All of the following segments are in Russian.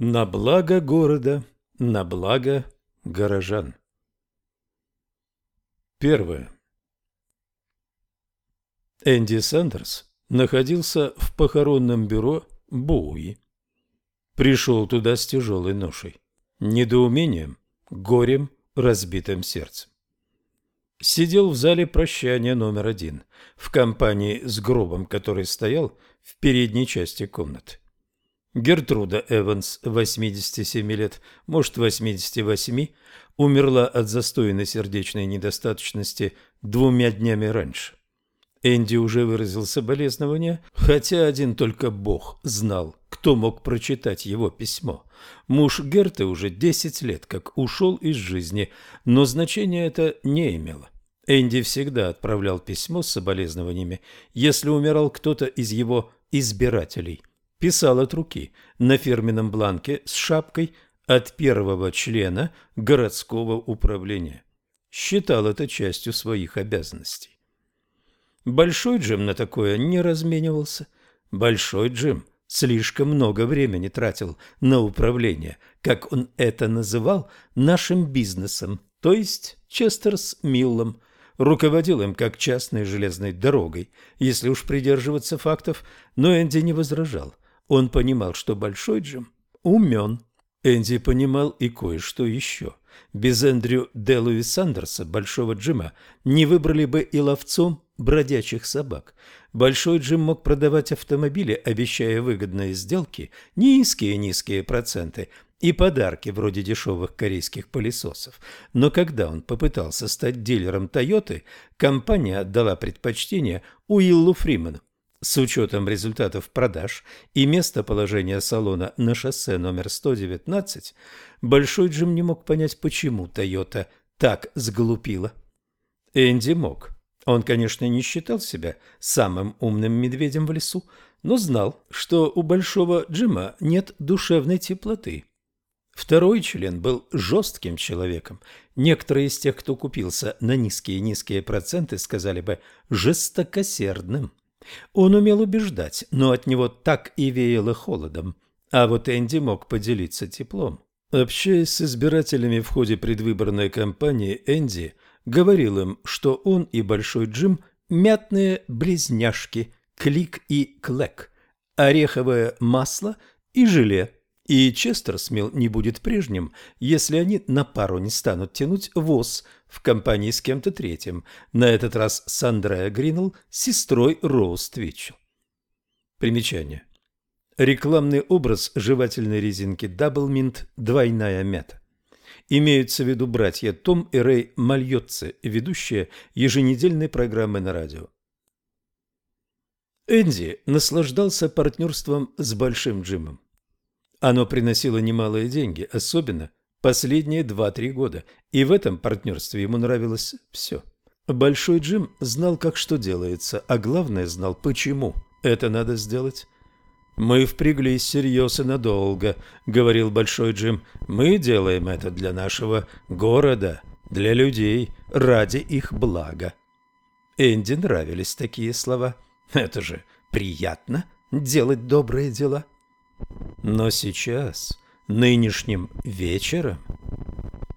На благо города, на благо горожан. Первое. Энди Сандерс находился в похоронном бюро Боуи. Пришел туда с тяжелой ношей, недоумением, горем, разбитым сердцем. Сидел в зале прощания номер один, в компании с гробом, который стоял в передней части комнаты. Гертруда Эванс, 87 лет, может 88, умерла от застойной сердечной недостаточности двумя днями раньше. Энди уже выразил соболезнования, хотя один только Бог знал, кто мог прочитать его письмо. Муж Герты уже 10 лет как ушел из жизни, но значения это не имело. Энди всегда отправлял письмо с соболезнованиями, если умирал кто-то из его избирателей писал от руки на фирменном бланке с шапкой от первого члена городского управления. Считал это частью своих обязанностей. Большой Джим на такое не разменивался. Большой Джим слишком много времени тратил на управление, как он это называл, нашим бизнесом, то есть Честерс Миллом, руководил им как частной железной дорогой, если уж придерживаться фактов, но Энди не возражал – он понимал, что Большой Джим умен. Энди понимал и кое-что еще. Без Эндрю Делуи Сандерса, Большого Джима, не выбрали бы и ловцом бродячих собак. Большой Джим мог продавать автомобили, обещая выгодные сделки, низкие-низкие проценты и подарки вроде дешевых корейских пылесосов. Но когда он попытался стать дилером Тойоты, компания отдала предпочтение Уиллу Фримену. С учетом результатов продаж и местоположения салона на шоссе номер 119, Большой Джим не мог понять, почему Тойота так сглупила. Энди мог. Он, конечно, не считал себя самым умным медведем в лесу, но знал, что у Большого Джима нет душевной теплоты. Второй член был жестким человеком. Некоторые из тех, кто купился на низкие-низкие проценты, сказали бы «жестокосердным». Он умел убеждать, но от него так и веяло холодом. А вот Энди мог поделиться теплом. Общаясь с избирателями в ходе предвыборной кампании, Энди говорил им, что он и Большой Джим – мятные близняшки, клик и клек, ореховое масло и желе – и Честерсмил не будет прежним, если они на пару не станут тянуть ВОЗ в компании с кем-то третьим, на этот раз с Андреа Гринелл, сестрой Роуз Твитчелл. Примечание. Рекламный образ жевательной резинки Double Mint «Двойная мята». Имеются в виду братья Том и Рэй Мальотцы, ведущие еженедельной программы на радио. Энди наслаждался партнерством с Большим Джимом. Оно приносило немалые деньги, особенно последние два-три года, и в этом партнерстве ему нравилось все. Большой Джим знал, как что делается, а главное знал, почему это надо сделать. «Мы впряглись серьезно надолго», — говорил Большой Джим. «Мы делаем это для нашего города, для людей, ради их блага». Энди нравились такие слова. «Это же приятно делать добрые дела». Но сейчас, нынешним вечером,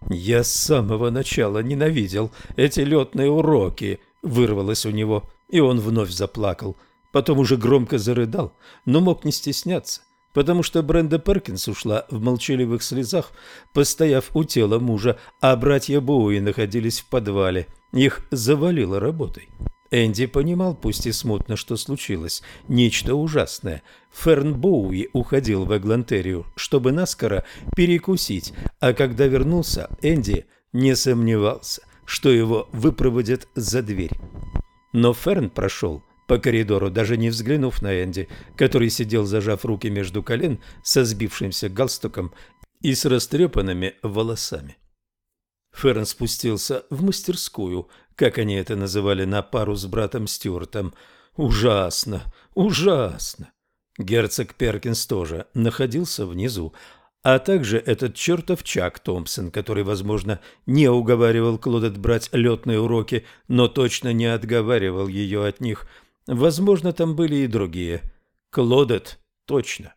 я с самого начала ненавидел эти летные уроки, вырвалось у него, и он вновь заплакал. Потом уже громко зарыдал, но мог не стесняться, потому что Бренда Перкинс ушла в молчаливых слезах, постояв у тела мужа, а братья Боуи находились в подвале. Их завалило работой. Энди понимал, пусть и смутно, что случилось. Нечто ужасное. Ферн Боуи уходил в Эглантерию, чтобы наскоро перекусить, а когда вернулся, Энди не сомневался, что его выпроводят за дверь. Но Ферн прошел по коридору, даже не взглянув на Энди, который сидел, зажав руки между колен, со сбившимся галстуком и с растрепанными волосами. Ферн спустился в мастерскую, как они это называли, на пару с братом Стюартом. Ужасно, ужасно. Герцог Перкинс тоже находился внизу, а также этот чертов Чак Томпсон, который, возможно, не уговаривал Клодет брать летные уроки, но точно не отговаривал ее от них. Возможно, там были и другие. Клодет точно.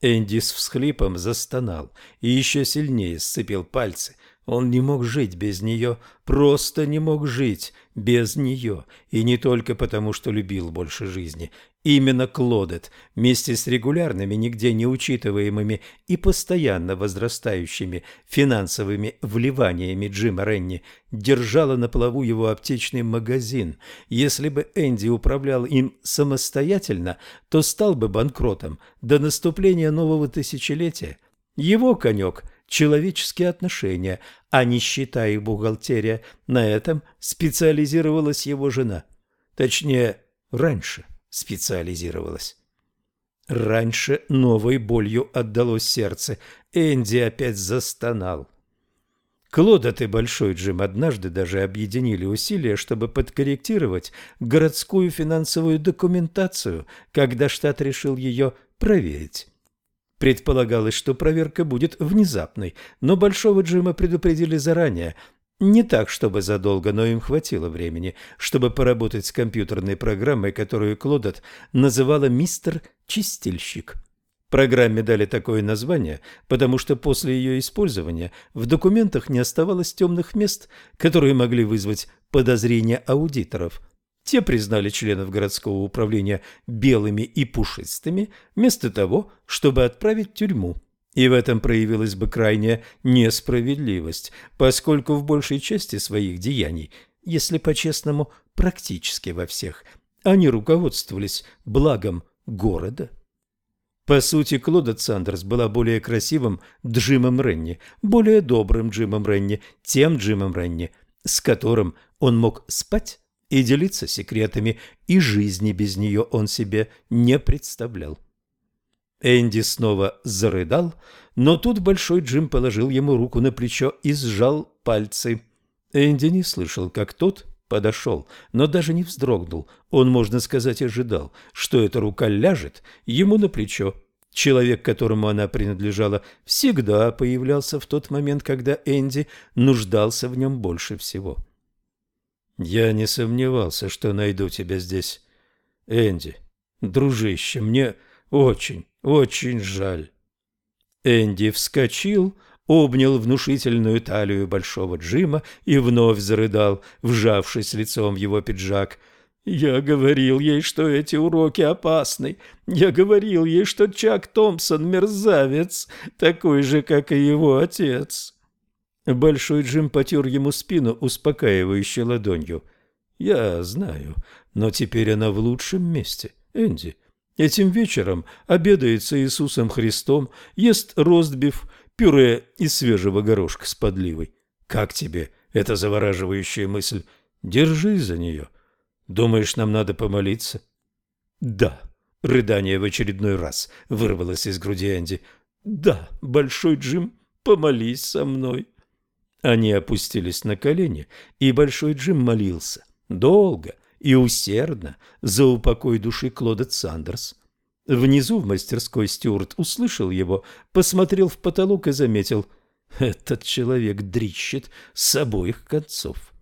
Энди с всхлипом застонал и еще сильнее сцепил пальцы. Он не мог жить без нее, просто не мог жить без нее, и не только потому, что любил больше жизни. Именно Клодет вместе с регулярными, нигде не учитываемыми и постоянно возрастающими финансовыми вливаниями Джима Ренни держала на плаву его аптечный магазин. Если бы Энди управлял им самостоятельно, то стал бы банкротом до наступления нового тысячелетия. Его конек – человеческие отношения, а нищета и бухгалтерия. На этом специализировалась его жена. Точнее, раньше специализировалась. Раньше новой болью отдалось сердце. Энди опять застонал. Клодот и Большой Джим однажды даже объединили усилия, чтобы подкорректировать городскую финансовую документацию, когда штат решил ее проверить. Предполагалось, что проверка будет внезапной, но Большого Джима предупредили заранее. Не так, чтобы задолго, но им хватило времени, чтобы поработать с компьютерной программой, которую Клодот называла «Мистер Чистильщик». Программе дали такое название, потому что после ее использования в документах не оставалось темных мест, которые могли вызвать подозрения аудиторов. Те признали членов городского управления белыми и пушистыми, вместо того, чтобы отправить в тюрьму. И в этом проявилась бы крайняя несправедливость, поскольку в большей части своих деяний, если по-честному, практически во всех, они руководствовались благом города. По сути, Клода Сандерс была более красивым Джимом Ренни, более добрым Джимом Ренни, тем Джимом Ренни, с которым он мог спать и делиться секретами, и жизни без нее он себе не представлял. Энди снова зарыдал, но тут Большой Джим положил ему руку на плечо и сжал пальцы. Энди не слышал, как тот подошел, но даже не вздрогнул. Он, можно сказать, ожидал, что эта рука ляжет ему на плечо. Человек, которому она принадлежала, всегда появлялся в тот момент, когда Энди нуждался в нем больше всего. Я не сомневался, что найду тебя здесь. Энди, дружище, мне очень, очень жаль. Энди вскочил, обнял внушительную талию большого Джима и вновь зарыдал, вжавшись лицом в его пиджак. Я говорил ей, что эти уроки опасны. Я говорил ей, что Чак Томпсон мерзавец, такой же, как и его отец. Большой Джим потер ему спину успокаивающей ладонью. «Я знаю, но теперь она в лучшем месте, Энди. Этим вечером обедает с Иисусом Христом, ест ростбиф, пюре из свежего горошка с подливой. Как тебе эта завораживающая мысль? Держись за нее. Думаешь, нам надо помолиться?» «Да». Рыдание в очередной раз вырвалось из груди Энди. «Да, Большой Джим, помолись со мной». Они опустились на колени, и Большой Джим молился долго и усердно за упокой души Клода Сандерс. Внизу в мастерской Стюарт услышал его, посмотрел в потолок и заметил – этот человек дрищет с обоих концов.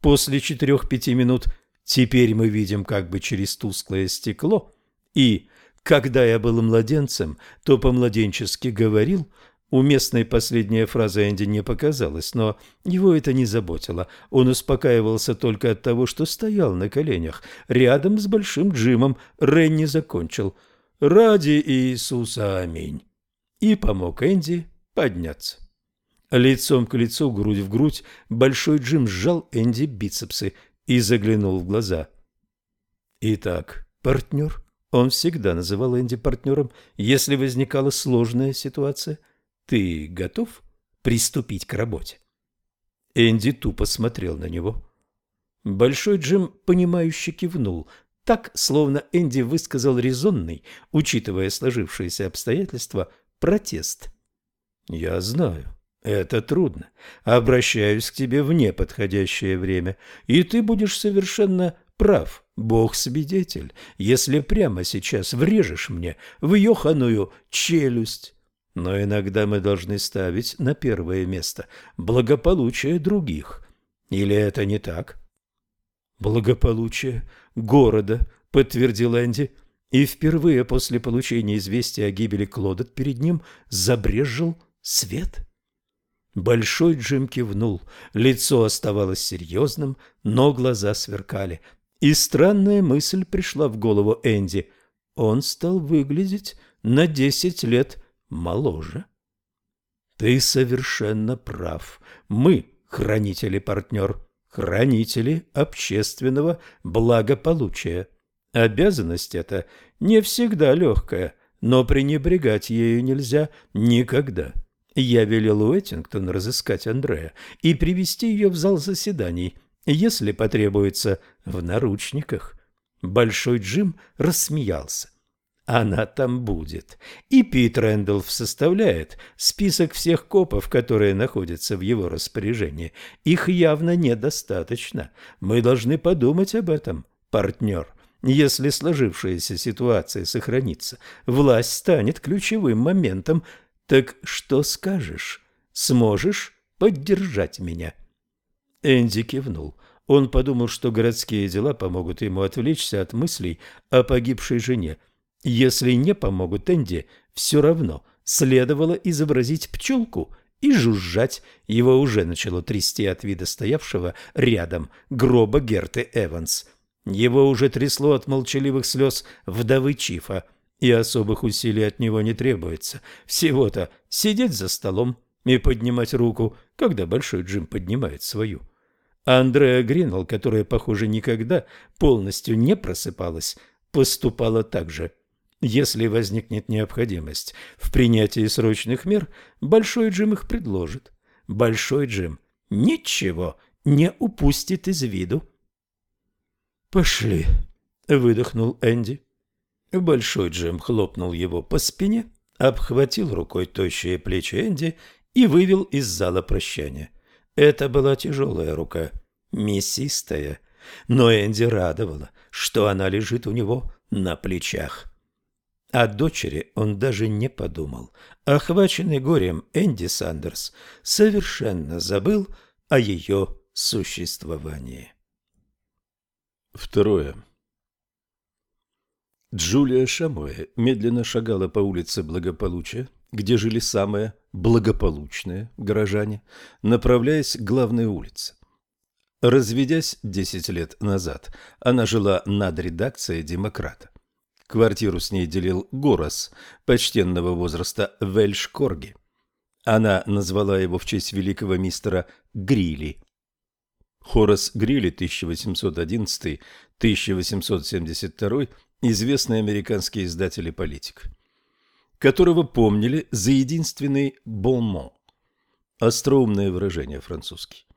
После четырех-пяти минут теперь мы видим как бы через тусклое стекло, и, когда я был младенцем, то по-младенчески говорил – Уместной последняя фраза Энди не показалась, но его это не заботило. Он успокаивался только от того, что стоял на коленях. Рядом с Большим Джимом Ренни закончил «Ради Иисуса, аминь!» и помог Энди подняться. Лицом к лицу, грудь в грудь, Большой Джим сжал Энди бицепсы и заглянул в глаза. «Итак, партнер?» Он всегда называл Энди партнером, если возникала сложная ситуация – ты готов приступить к работе? Энди тупо смотрел на него. Большой Джим, понимающе кивнул, так, словно Энди высказал резонный, учитывая сложившиеся обстоятельства, протест. «Я знаю, это трудно. Обращаюсь к тебе в неподходящее время, и ты будешь совершенно прав, Бог свидетель, если прямо сейчас врежешь мне в ёханую челюсть». Но иногда мы должны ставить на первое место благополучие других. Или это не так? Благополучие города, подтвердил Энди. И впервые после получения известия о гибели Клодот перед ним забрежил свет. Большой Джим кивнул, лицо оставалось серьезным, но глаза сверкали. И странная мысль пришла в голову Энди. Он стал выглядеть на десять лет моложе. Ты совершенно прав. Мы хранители-партнер, хранители общественного благополучия. Обязанность эта не всегда легкая, но пренебрегать ею нельзя никогда. Я велел Уэттингтон разыскать Андрея и привести ее в зал заседаний, если потребуется, в наручниках. Большой Джим рассмеялся. Она там будет. И Пит Рэндалф составляет список всех копов, которые находятся в его распоряжении. Их явно недостаточно. Мы должны подумать об этом, партнер. Если сложившаяся ситуация сохранится, власть станет ключевым моментом. Так что скажешь? Сможешь поддержать меня?» Энди кивнул. Он подумал, что городские дела помогут ему отвлечься от мыслей о погибшей жене. Если не помогут Энди, все равно следовало изобразить пчелку и жужжать. Его уже начало трясти от вида стоявшего рядом гроба Герты Эванс – его уже трясло от молчаливых слез вдовы Чифа, и особых усилий от него не требуется. Всего-то сидеть за столом и поднимать руку, когда Большой Джим поднимает свою. Андреа Гринвелл, которая, похоже, никогда полностью не просыпалась, поступала так же. Если возникнет необходимость в принятии срочных мер, Большой Джим их предложит. Большой Джим ничего не упустит из виду. «Пошли», — выдохнул Энди. Большой Джим хлопнул его по спине, обхватил рукой тощие плечи Энди и вывел из зала прощания. Это была тяжелая рука, мясистая, но Энди радовала, что она лежит у него на плечах. О дочери он даже не подумал. Охваченный горем Энди Сандерс совершенно забыл о ее существовании. Второе. Джулия Шамоэ медленно шагала по улице Благополучия, где жили самые благополучные горожане, направляясь к главной улице. Разведясь десять лет назад, она жила над редакцией «Демократа». Квартиру с ней делил Горос, почтенного возраста Вельш Корги. Она назвала его в честь великого мистера Грили, Хорас Грилли 1811-1872, известный американский издатель и политик, которого помнили за единственный «бонмон» – остроумное выражение французский.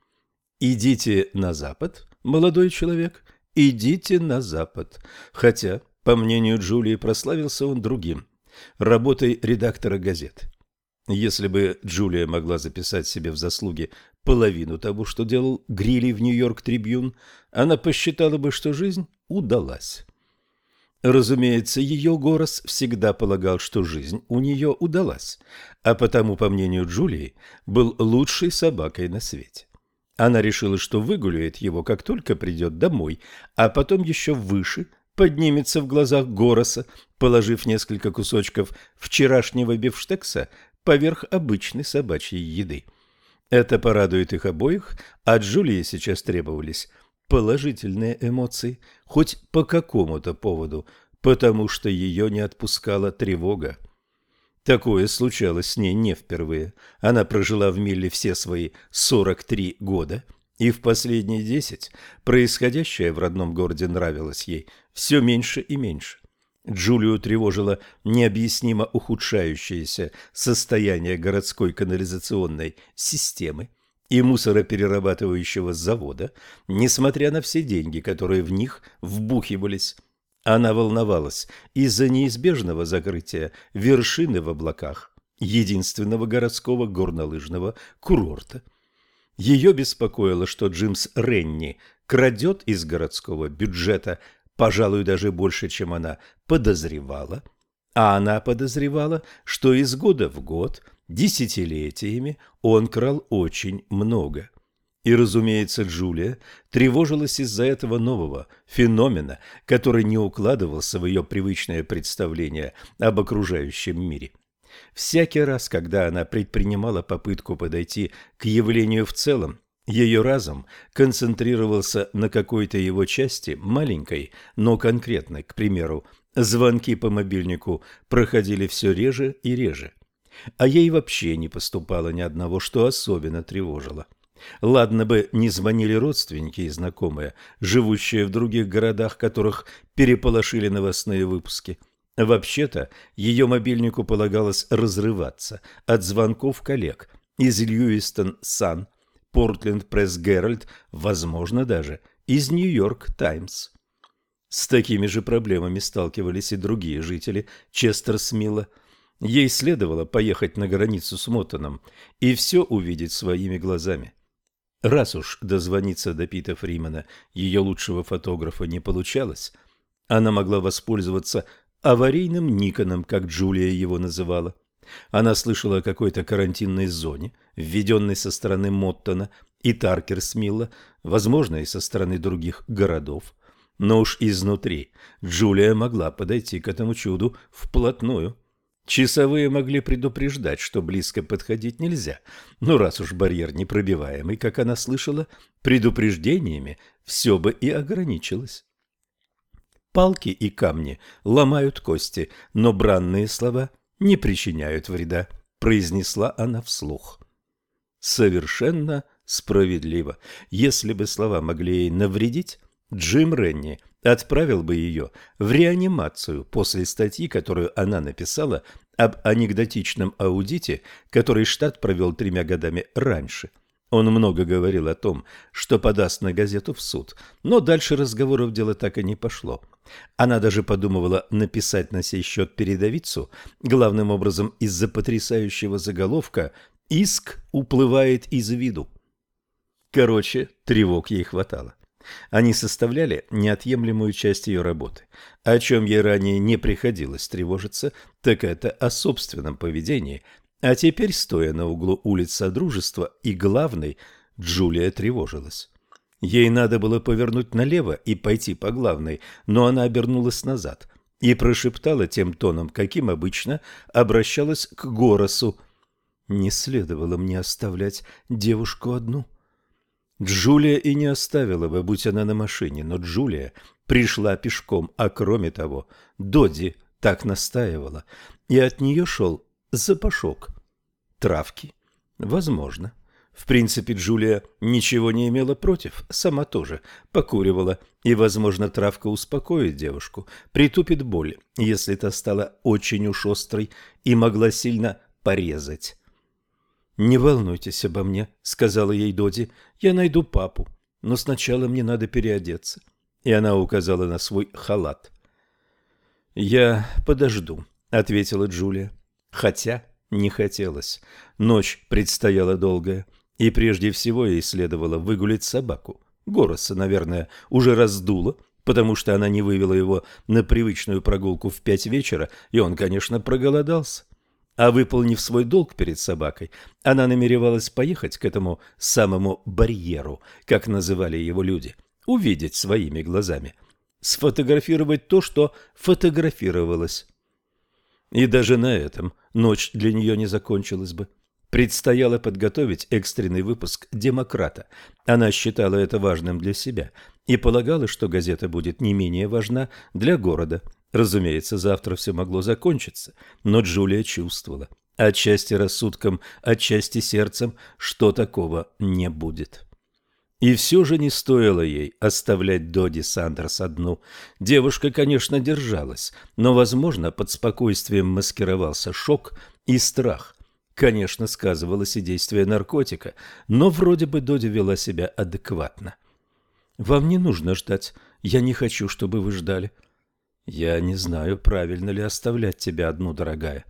«Идите на запад, молодой человек, идите на запад». Хотя, по мнению Джулии, прославился он другим – работой редактора газет. Если бы Джулия могла записать себе в заслуги половину того, что делал Грилли в Нью-Йорк Трибюн, она посчитала бы, что жизнь удалась. Разумеется, ее Горос всегда полагал, что жизнь у нее удалась, а потому, по мнению Джулии, был лучшей собакой на свете. Она решила, что выгуляет его, как только придет домой, а потом еще выше поднимется в глазах Гороса, положив несколько кусочков вчерашнего бифштекса поверх обычной собачьей еды. Это порадует их обоих, а Джулии сейчас требовались положительные эмоции, хоть по какому-то поводу, потому что ее не отпускала тревога. Такое случалось с ней не впервые. Она прожила в Милле все свои 43 года, и в последние 10 происходящее в родном городе нравилось ей все меньше и меньше. Джулию тревожило необъяснимо ухудшающееся состояние городской канализационной системы и мусороперерабатывающего завода, несмотря на все деньги, которые в них вбухивались. Она волновалась из-за неизбежного закрытия вершины в облаках единственного городского горнолыжного курорта. Ее беспокоило, что Джимс Ренни крадет из городского бюджета пожалуй, даже больше, чем она подозревала. А она подозревала, что из года в год, десятилетиями, он крал очень много. И, разумеется, Джулия тревожилась из-за этого нового феномена, который не укладывался в ее привычное представление об окружающем мире. Всякий раз, когда она предпринимала попытку подойти к явлению в целом, ее разум концентрировался на какой-то его части, маленькой, но конкретной, к примеру, звонки по мобильнику проходили все реже и реже. А ей вообще не поступало ни одного, что особенно тревожило. Ладно бы не звонили родственники и знакомые, живущие в других городах, которых переполошили новостные выпуски. Вообще-то ее мобильнику полагалось разрываться от звонков коллег из Льюистон Сан, Портленд Пресс Геральд, возможно даже из Нью-Йорк Таймс. С такими же проблемами сталкивались и другие жители Честерсмилла. Ей следовало поехать на границу с Моттоном и все увидеть своими глазами. Раз уж дозвониться до Пита Фримана, ее лучшего фотографа, не получалось, она могла воспользоваться аварийным Никоном, как Джулия его называла. Она слышала о какой-то карантинной зоне, введенной со стороны Моттона и Таркерсмилла, возможно, и со стороны других городов. Но уж изнутри Джулия могла подойти к этому чуду вплотную. Часовые могли предупреждать, что близко подходить нельзя, но раз уж барьер непробиваемый, как она слышала, предупреждениями все бы и ограничилось. Палки и камни ломают кости, но бранные слова не причиняют вреда, произнесла она вслух. Совершенно справедливо. Если бы слова могли ей навредить, Джим Ренни отправил бы ее в реанимацию после статьи, которую она написала об анекдотичном аудите, который штат провел тремя годами раньше. Он много говорил о том, что подаст на газету в суд, но дальше разговоров дело так и не пошло. Она даже подумывала написать на сей счет передовицу, главным образом из-за потрясающего заголовка «Иск уплывает из виду». Короче, тревог ей хватало. Они составляли неотъемлемую часть ее работы. О чем ей ранее не приходилось тревожиться, так это о собственном поведении. А теперь, стоя на углу улиц Содружества и главной, Джулия тревожилась. Ей надо было повернуть налево и пойти по главной, но она обернулась назад и прошептала тем тоном, каким обычно обращалась к Горосу. «Не следовало мне оставлять девушку одну». Джулия и не оставила бы, будь она на машине, но Джулия пришла пешком, а кроме того, Доди так настаивала, и от нее шел запашок. Травки? Возможно. В принципе, Джулия ничего не имела против, сама тоже покуривала, и, возможно, травка успокоит девушку, притупит боль, если та стала очень уж острой и могла сильно порезать. «Не волнуйтесь обо мне», — сказала ей Доди. «Я найду папу, но сначала мне надо переодеться». И она указала на свой халат. «Я подожду», — ответила Джулия. Хотя не хотелось. Ночь предстояла долгая, и прежде всего ей следовало выгулить собаку. Гороса, наверное, уже раздуло, потому что она не вывела его на привычную прогулку в пять вечера, и он, конечно, проголодался. А выполнив свой долг перед собакой, она намеревалась поехать к этому самому барьеру, как называли его люди, увидеть своими глазами, сфотографировать то, что фотографировалось. И даже на этом ночь для нее не закончилась бы. Предстояло подготовить экстренный выпуск «Демократа». Она считала это важным для себя и полагала, что газета будет не менее важна для города. Разумеется, завтра все могло закончиться, но Джулия чувствовала, отчасти рассудком, отчасти сердцем, что такого не будет. И все же не стоило ей оставлять Доди Сандерс одну. Девушка, конечно, держалась, но, возможно, под спокойствием маскировался шок и страх. Конечно, сказывалось и действие наркотика, но вроде бы Доди вела себя адекватно. «Вам не нужно ждать. Я не хочу, чтобы вы ждали», я не знаю, правильно ли оставлять тебя одну, дорогая.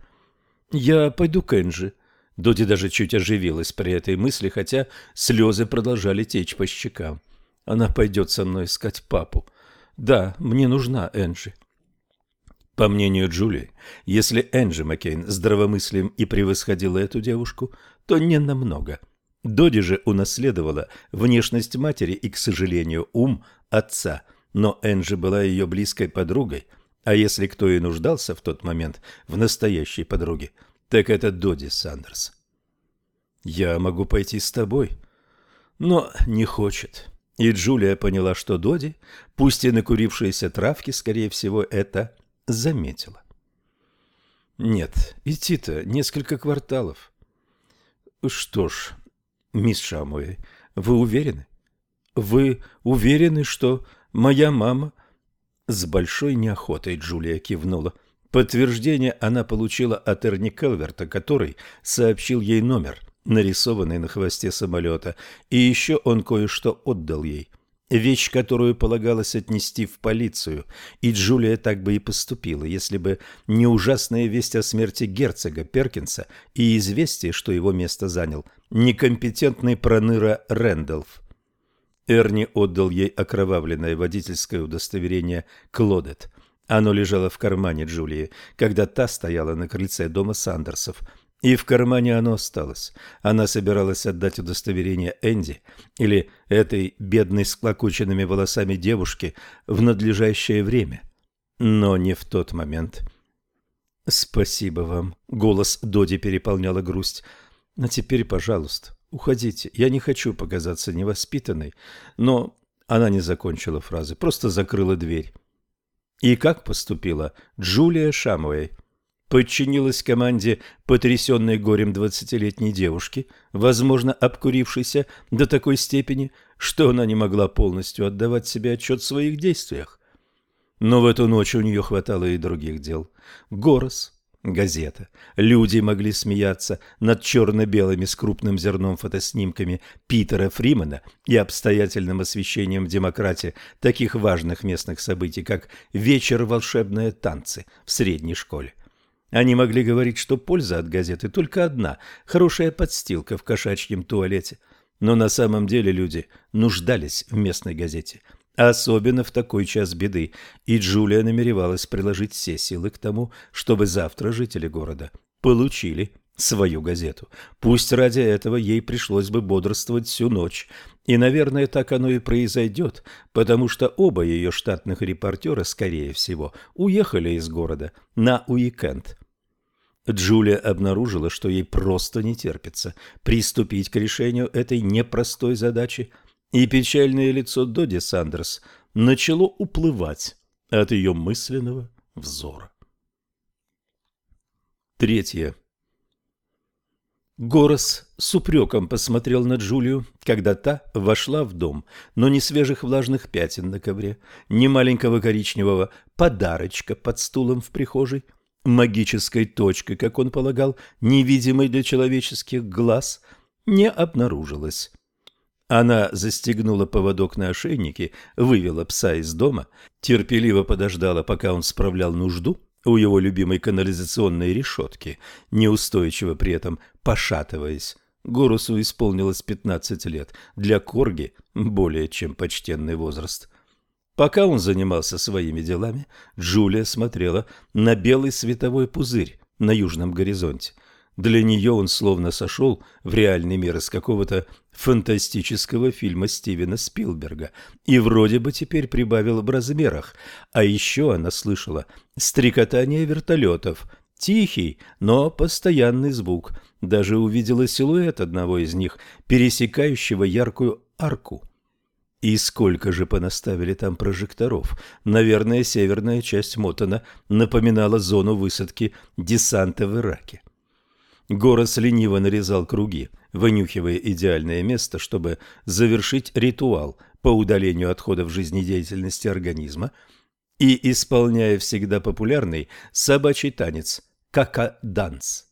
Я пойду к Энджи. Доди даже чуть оживилась при этой мысли, хотя слезы продолжали течь по щекам. Она пойдет со мной искать папу. Да, мне нужна Энджи. По мнению Джулии, если Энджи Маккейн здравомыслием и превосходила эту девушку, то не намного. Доди же унаследовала внешность матери и, к сожалению, ум отца, но Энджи была ее близкой подругой, а если кто и нуждался в тот момент в настоящей подруге, так это Доди Сандерс. «Я могу пойти с тобой», но не хочет. И Джулия поняла, что Доди, пусть и накурившаяся травки, скорее всего, это заметила. Нет, идти-то несколько кварталов. Что ж, мисс Шамуэй, вы уверены? Вы уверены, что моя мама... С большой неохотой Джулия кивнула. Подтверждение она получила от Эрни Келверта, который сообщил ей номер, нарисованный на хвосте самолета, и еще он кое-что отдал ей. Вещь, которую полагалось отнести в полицию, и Джулия так бы и поступила, если бы не ужасная весть о смерти герцога Перкинса и известие, что его место занял некомпетентный проныра Рэндалф. Эрни отдал ей окровавленное водительское удостоверение Клодет. Оно лежало в кармане Джулии, когда та стояла на крыльце дома Сандерсов. И в кармане оно осталось. Она собиралась отдать удостоверение Энди или этой бедной с клокоченными волосами девушке в надлежащее время. Но не в тот момент. «Спасибо вам», — голос Доди переполняла грусть. «А теперь, пожалуйста, Уходите, я не хочу показаться невоспитанной, но она не закончила фразы, просто закрыла дверь. И как поступила Джулия Шамуэй? Подчинилась команде потрясенной горем двадцатилетней девушки, возможно, обкурившейся до такой степени, что она не могла полностью отдавать себе отчет в своих действиях. Но в эту ночь у нее хватало и других дел. Горос, газета. Люди могли смеяться над черно-белыми с крупным зерном фотоснимками Питера Фримена и обстоятельным освещением в демократе таких важных местных событий, как «Вечер волшебные танцы» в средней школе. Они могли говорить, что польза от газеты только одна – хорошая подстилка в кошачьем туалете. Но на самом деле люди нуждались в местной газете – Особенно в такой час беды, и Джулия намеревалась приложить все силы к тому, чтобы завтра жители города получили свою газету. Пусть ради этого ей пришлось бы бодрствовать всю ночь. И, наверное, так оно и произойдет, потому что оба ее штатных репортера, скорее всего, уехали из города на уикенд. Джулия обнаружила, что ей просто не терпится приступить к решению этой непростой задачи – и печальное лицо Доди Сандерс начало уплывать от ее мысленного взора. Третье. Горос с упреком посмотрел на Джулию, когда та вошла в дом, но ни свежих влажных пятен на ковре, ни маленького коричневого подарочка под стулом в прихожей, магической точкой, как он полагал, невидимой для человеческих глаз, не обнаружилось. Она застегнула поводок на ошейнике, вывела пса из дома, терпеливо подождала, пока он справлял нужду у его любимой канализационной решетки, неустойчиво при этом пошатываясь. Горусу исполнилось пятнадцать лет, для Корги более чем почтенный возраст. Пока он занимался своими делами, Джулия смотрела на белый световой пузырь на южном горизонте. Для нее он словно сошел в реальный мир из какого-то фантастического фильма Стивена Спилберга и вроде бы теперь прибавил в размерах. А еще она слышала стрекотание вертолетов, тихий, но постоянный звук. Даже увидела силуэт одного из них, пересекающего яркую арку. И сколько же понаставили там прожекторов? Наверное, северная часть Мотона напоминала зону высадки десанта в Ираке. Горос лениво нарезал круги, вынюхивая идеальное место, чтобы завершить ритуал по удалению отходов жизнедеятельности организма и исполняя всегда популярный собачий танец кака-данс.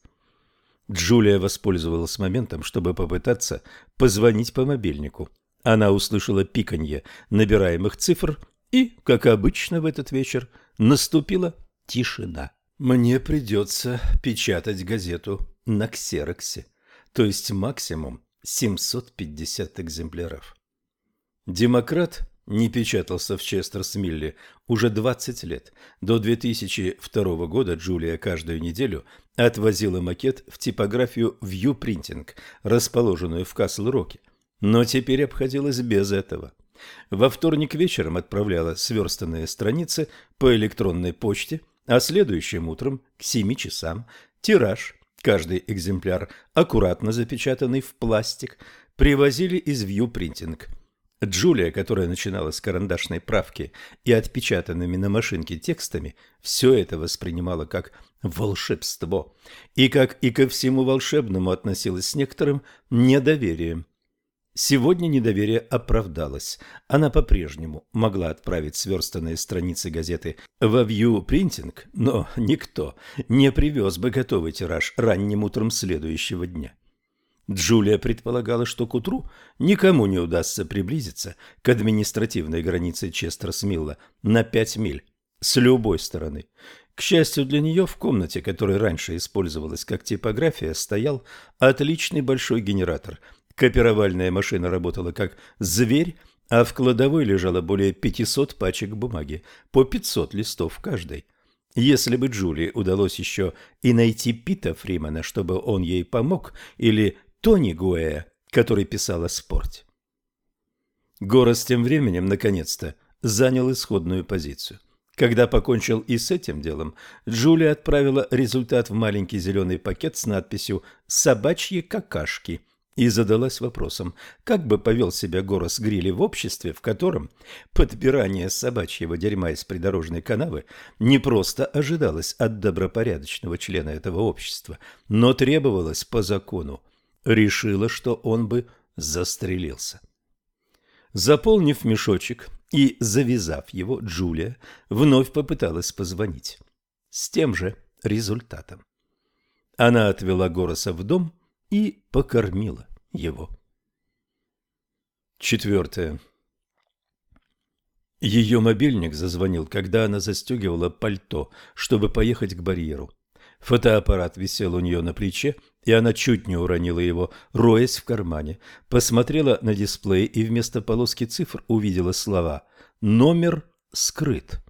Джулия воспользовалась моментом, чтобы попытаться позвонить по мобильнику. Она услышала пиканье набираемых цифр, и, как обычно в этот вечер, наступила тишина. «Мне придется печатать газету на ксероксе, то есть максимум 750 экземпляров. Демократ не печатался в Честерс-Милле уже 20 лет. До 2002 года Джулия каждую неделю отвозила макет в типографию View Printing, расположенную в Касл-Роке. Но теперь обходилась без этого. Во вторник вечером отправляла сверстанные страницы по электронной почте, а следующим утром к 7 часам тираж, каждый экземпляр аккуратно запечатанный в пластик, привозили из Printing – Джулия, которая начинала с карандашной правки и отпечатанными на машинке текстами, все это воспринимала как волшебство и, как и ко всему волшебному, относилась с некоторым недоверием. Сегодня недоверие оправдалось. Она по-прежнему могла отправить сверстанные страницы газеты во View Printing, но никто не привез бы готовый тираж ранним утром следующего дня. Джулия предполагала, что к утру никому не удастся приблизиться к административной границе Честерсмилла на пять миль с любой стороны. К счастью для нее, в комнате, которая раньше использовалась как типография, стоял отличный большой генератор. Копировальная машина работала как зверь, а в кладовой лежало более 500 пачек бумаги, по 500 листов каждой. Если бы Джулии удалось еще и найти Пита Фримана, чтобы он ей помог, или Тони Гуэя, который писал о спорте. Горос тем временем, наконец-то, занял исходную позицию. Когда покончил и с этим делом, Джулия отправила результат в маленький зеленый пакет с надписью «Собачьи какашки» и задалась вопросом, как бы повел себя Горос Грилли в обществе, в котором подбирание собачьего дерьма из придорожной канавы не просто ожидалось от добропорядочного члена этого общества, но требовалось по закону решила, что он бы застрелился. Заполнив мешочек и завязав его, Джулия вновь попыталась позвонить. С тем же результатом. Она отвела Гороса в дом и покормила его. Четвертое. Ее мобильник зазвонил, когда она застегивала пальто, чтобы поехать к барьеру. Фотоаппарат висел у нее на плече, и она чуть не уронила его, роясь в кармане. Посмотрела на дисплей и вместо полоски цифр увидела слова «Номер скрыт».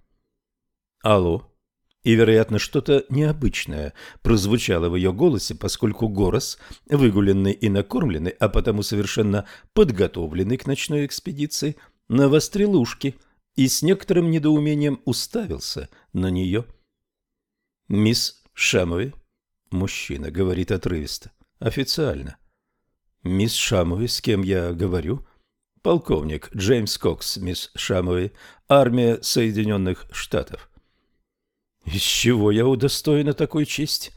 «Алло?» И, вероятно, что-то необычное прозвучало в ее голосе, поскольку Горос, выгуленный и накормленный, а потому совершенно подготовленный к ночной экспедиции, навострил ушки и с некоторым недоумением уставился на нее. «Мисс Шамови?» Мужчина говорит отрывисто. Официально. «Мисс Шамови, с кем я говорю?» «Полковник Джеймс Кокс, мисс Шамови, армия Соединенных Штатов». «Из чего я удостоена такой чести?»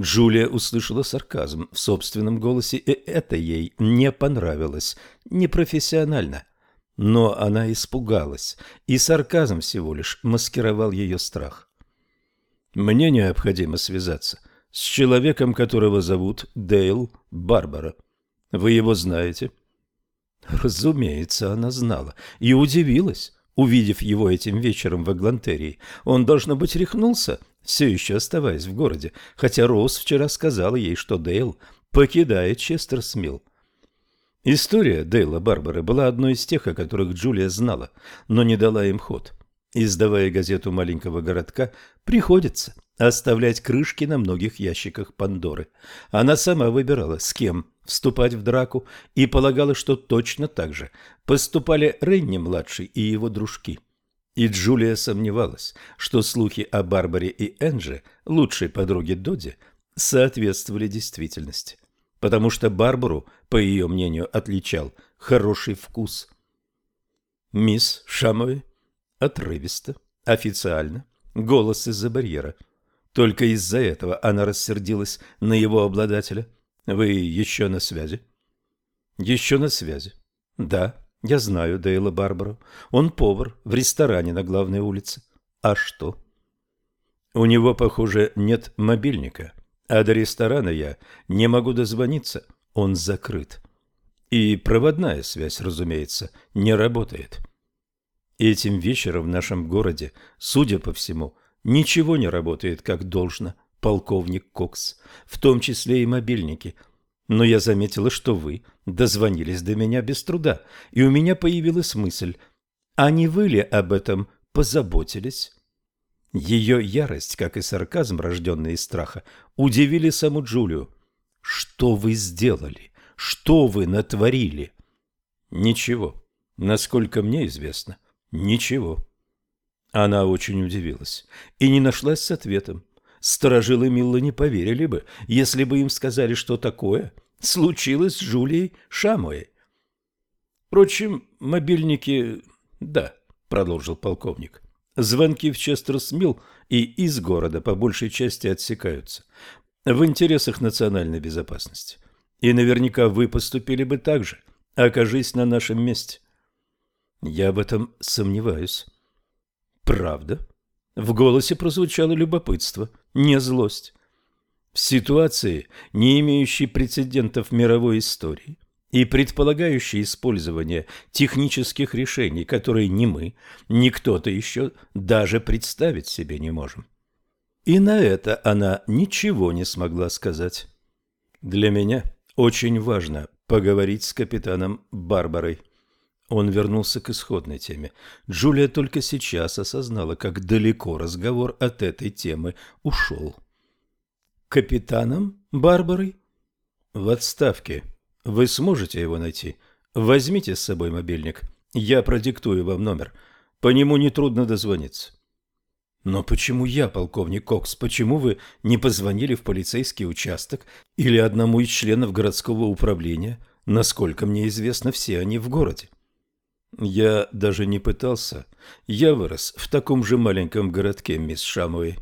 Джулия услышала сарказм в собственном голосе, и это ей не понравилось, непрофессионально. Но она испугалась, и сарказм всего лишь маскировал ее страх. «Мне необходимо связаться с человеком, которого зовут Дейл Барбара. Вы его знаете? Разумеется, она знала и удивилась, увидев его этим вечером в Эглантерии. Он, должно быть, рехнулся, все еще оставаясь в городе, хотя Роуз вчера сказала ей, что Дейл покидает Честерсмилл. История Дейла Барбары была одной из тех, о которых Джулия знала, но не дала им ход. Издавая газету маленького городка, приходится оставлять крышки на многих ящиках Пандоры. Она сама выбирала, с кем вступать в драку, и полагала, что точно так же поступали Ренни-младший и его дружки. И Джулия сомневалась, что слухи о Барбаре и Энже, лучшей подруге Доди, соответствовали действительности, потому что Барбару, по ее мнению, отличал хороший вкус. Мисс Шамови отрывисто, официально, голос из-за барьера – только из-за этого она рассердилась на его обладателя. Вы еще на связи? Еще на связи. Да, я знаю Дейла Барбару. Он повар в ресторане на главной улице. А что? У него, похоже, нет мобильника. А до ресторана я не могу дозвониться. Он закрыт. И проводная связь, разумеется, не работает. Этим вечером в нашем городе, судя по всему, Ничего не работает как должно, полковник Кокс, в том числе и мобильники. Но я заметила, что вы дозвонились до меня без труда, и у меня появилась мысль. А не вы ли об этом позаботились? Ее ярость, как и сарказм, рожденный из страха, удивили саму Джулию. «Что вы сделали? Что вы натворили?» «Ничего. Насколько мне известно, ничего». Она очень удивилась и не нашлась с ответом. Сторожилы Милла не поверили бы, если бы им сказали, что такое случилось с Джулией Шамуэй. Впрочем, мобильники... Да, продолжил полковник. Звонки в Честерс-Милл и из города по большей части отсекаются. В интересах национальной безопасности. И наверняка вы поступили бы так же, окажись на нашем месте. Я в этом сомневаюсь. Правда? В голосе прозвучало любопытство, не злость. В ситуации, не имеющей прецедентов мировой истории и предполагающей использование технических решений, которые ни мы, ни кто-то еще даже представить себе не можем. И на это она ничего не смогла сказать. Для меня очень важно поговорить с капитаном Барбарой. Он вернулся к исходной теме. Джулия только сейчас осознала, как далеко разговор от этой темы ушел. «Капитаном Барбарой?» «В отставке. Вы сможете его найти? Возьмите с собой мобильник. Я продиктую вам номер. По нему нетрудно дозвониться». «Но почему я, полковник Кокс? Почему вы не позвонили в полицейский участок или одному из членов городского управления? Насколько мне известно, все они в городе». Я даже не пытался. Я вырос в таком же маленьком городке, мисс Шамуэй.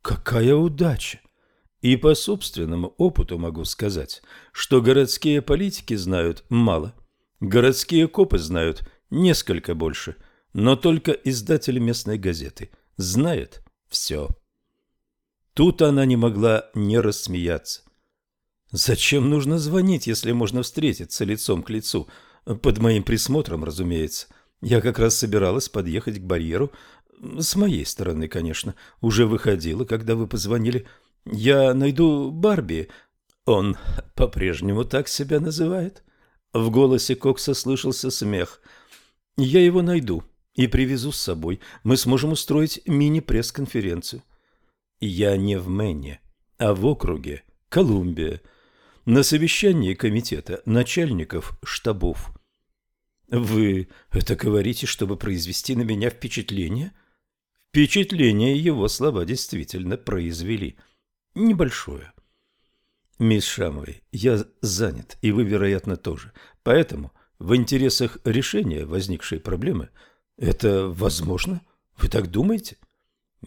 Какая удача! И по собственному опыту могу сказать, что городские политики знают мало. Городские копы знают несколько больше, но только издатель местной газеты знает все. Тут она не могла не рассмеяться. Зачем нужно звонить, если можно встретиться лицом к лицу? Под моим присмотром, разумеется. Я как раз собиралась подъехать к барьеру. С моей стороны, конечно. Уже выходила, когда вы позвонили. Я найду Барби. Он по-прежнему так себя называет. В голосе Кокса слышался смех. Я его найду и привезу с собой. Мы сможем устроить мини-пресс-конференцию. Я не в Мэне, а в округе Колумбия на совещании комитета начальников штабов. Вы это говорите, чтобы произвести на меня впечатление? Впечатление его слова действительно произвели. Небольшое. Мисс Шамовой, я занят, и вы, вероятно, тоже. Поэтому в интересах решения возникшей проблемы это возможно? Вы так думаете?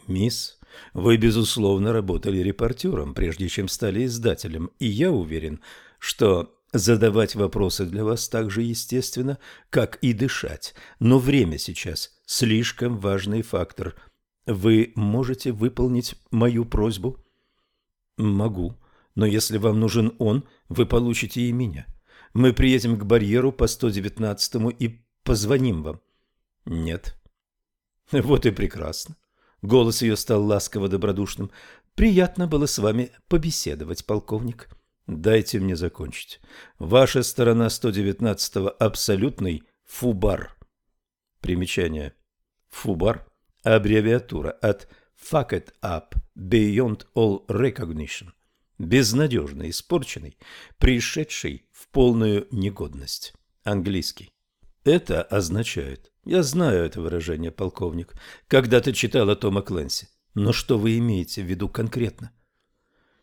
Мисс, вы, безусловно, работали репортером, прежде чем стали издателем, и я уверен, что задавать вопросы для вас так же естественно, как и дышать. Но время сейчас слишком важный фактор. Вы можете выполнить мою просьбу? Могу, но если вам нужен он, вы получите и меня. Мы приедем к барьеру по 119-му и позвоним вам. Нет. Вот и прекрасно. Голос ее стал ласково-добродушным. «Приятно было с вами побеседовать, полковник». «Дайте мне закончить. Ваша сторона 119-го – абсолютный фубар». Примечание. Фубар – аббревиатура от «fuck it up beyond all recognition» – безнадежно испорченный, пришедший в полную негодность. Английский. Это означает я знаю это выражение, полковник. Когда-то читал о Тома Кленси. Но что вы имеете в виду конкретно?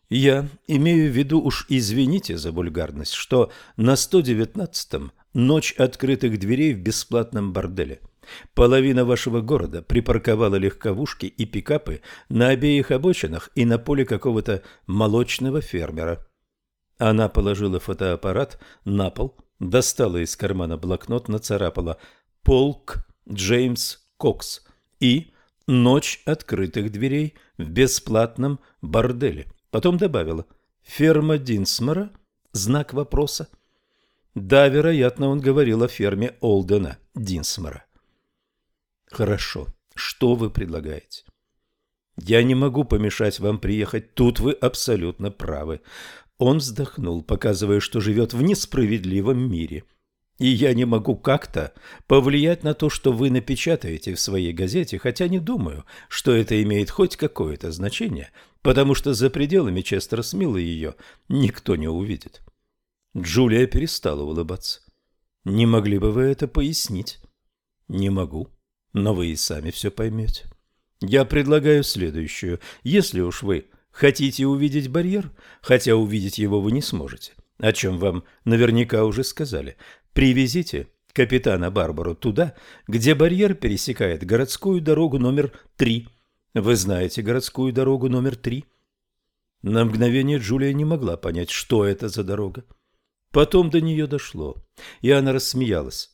Я имею в виду, уж извините за вульгарность, что на 119-м ночь открытых дверей в бесплатном борделе. Половина вашего города припарковала легковушки и пикапы на обеих обочинах и на поле какого-то молочного фермера. Она положила фотоаппарат на пол, достала из кармана блокнот, нацарапала полк Джеймс Кокс и «Ночь открытых дверей в бесплатном борделе». Потом добавила «Ферма Динсмора?» Знак вопроса. Да, вероятно, он говорил о ферме Олдена Динсмора. Хорошо. Что вы предлагаете? Я не могу помешать вам приехать. Тут вы абсолютно правы. Он вздохнул, показывая, что живет в несправедливом мире. и я не могу как-то повлиять на то, что вы напечатаете в своей газете, хотя не думаю, что это имеет хоть какое-то значение, потому что за пределами Честерсмилла ее никто не увидит. Джулия перестала улыбаться. «Не могли бы вы это пояснить?» «Не могу, но вы и сами все поймете. Я предлагаю следующую. Если уж вы хотите увидеть барьер, хотя увидеть его вы не сможете, о чем вам наверняка уже сказали, привезите капитана Барбару туда, где барьер пересекает городскую дорогу номер три. Вы знаете городскую дорогу номер три?» На мгновение Джулия не могла понять, что это за дорога. Потом до нее дошло, и она рассмеялась.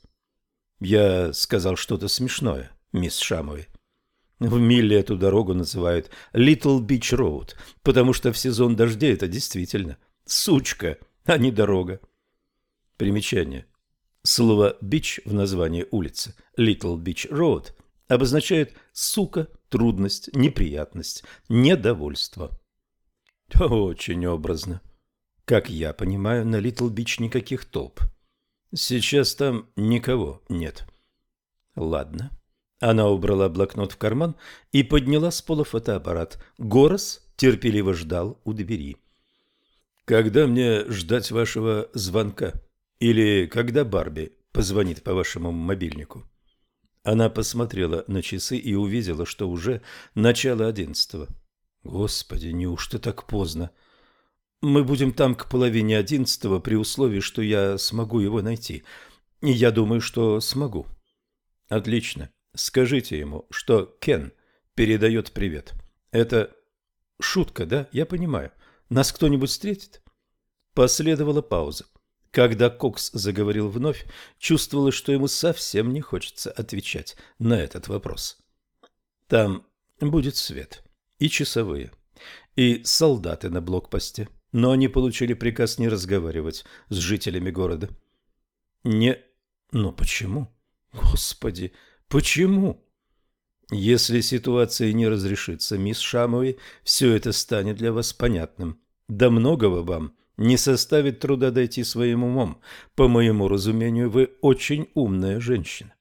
Я сказал что-то смешное, мисс Шамовой. В Милле эту дорогу называют Little Beach Road, потому что в сезон дождей это действительно сучка, а не дорога. Примечание. Слово «бич» в названии улицы Little Beach Road обозначает «сука», «трудность», «неприятность», «недовольство». Очень образно. Как я понимаю, на Литл Бич никаких толп. Сейчас там никого нет. Ладно. Она убрала блокнот в карман и подняла с пола фотоаппарат. Горос терпеливо ждал у двери. «Когда мне ждать вашего звонка? Или когда Барби позвонит по вашему мобильнику?» Она посмотрела на часы и увидела, что уже начало одиннадцатого. «Господи, неужто так поздно?» Мы будем там к половине одиннадцатого при условии, что я смогу его найти. И я думаю, что смогу. Отлично. Скажите ему, что Кен передает привет. Это шутка, да? Я понимаю. Нас кто-нибудь встретит? Последовала пауза. Когда Кокс заговорил вновь, чувствовалось, что ему совсем не хочется отвечать на этот вопрос. Там будет свет и часовые, и солдаты на блокпосте но они получили приказ не разговаривать с жителями города. Не... Но почему? Господи, почему? Если ситуация не разрешится, мисс Шамовой, все это станет для вас понятным. До многого вам не составит труда дойти своим умом. По моему разумению, вы очень умная женщина.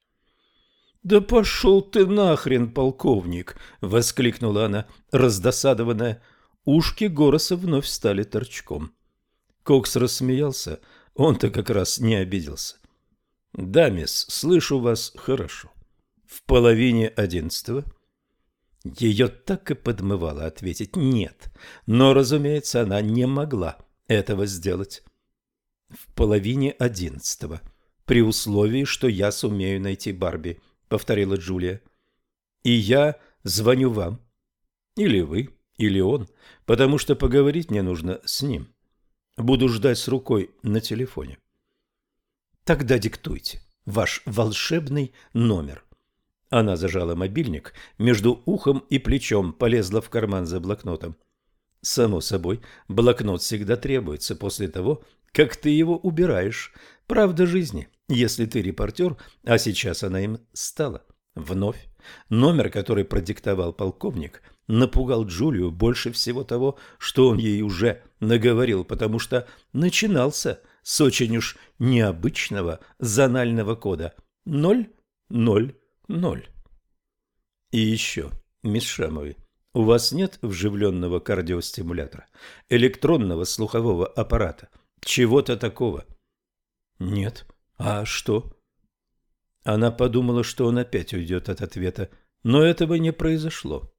«Да пошел ты нахрен, полковник!» — воскликнула она, раздосадованная. Ушки Гороса вновь стали торчком. Кокс рассмеялся, он-то как раз не обиделся. «Да, мисс, слышу вас хорошо. В половине одиннадцатого?» Ее так и подмывало ответить «нет», но, разумеется, она не могла этого сделать. «В половине одиннадцатого, при условии, что я сумею найти Барби», — повторила Джулия. «И я звоню вам. Или вы, или он, потому что поговорить мне нужно с ним. Буду ждать с рукой на телефоне. Тогда диктуйте ваш волшебный номер. Она зажала мобильник между ухом и плечом, полезла в карман за блокнотом. Само собой, блокнот всегда требуется после того, как ты его убираешь. Правда жизни, если ты репортер, а сейчас она им стала. Вновь. Номер, который продиктовал полковник – напугал Джулию больше всего того, что он ей уже наговорил, потому что начинался с очень уж необычного зонального кода 000. И еще, мисс Шамовой, у вас нет вживленного кардиостимулятора, электронного слухового аппарата, чего-то такого? Нет. А что? Она подумала, что он опять уйдет от ответа, но этого не произошло.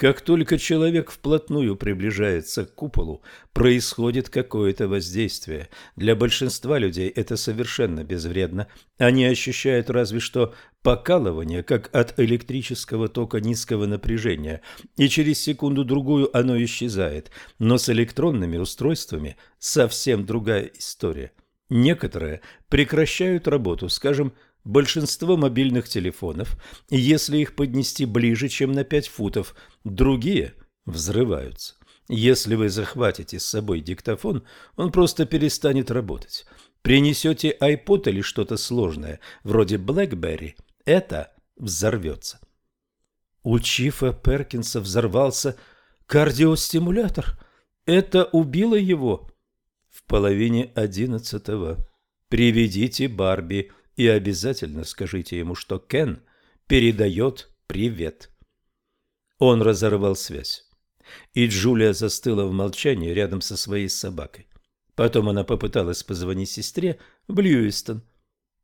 Как только человек вплотную приближается к куполу, происходит какое-то воздействие. Для большинства людей это совершенно безвредно. Они ощущают разве что покалывание, как от электрического тока низкого напряжения, и через секунду-другую оно исчезает. Но с электронными устройствами совсем другая история. Некоторые прекращают работу, скажем, большинство мобильных телефонов, если их поднести ближе, чем на 5 футов, другие взрываются. Если вы захватите с собой диктофон, он просто перестанет работать. Принесете iPod или что-то сложное, вроде BlackBerry, это взорвется. У Чифа Перкинса взорвался кардиостимулятор. Это убило его в половине одиннадцатого. Приведите Барби и обязательно скажите ему, что Кен передает привет. Он разорвал связь. И Джулия застыла в молчании рядом со своей собакой. Потом она попыталась позвонить сестре в Бльюистон.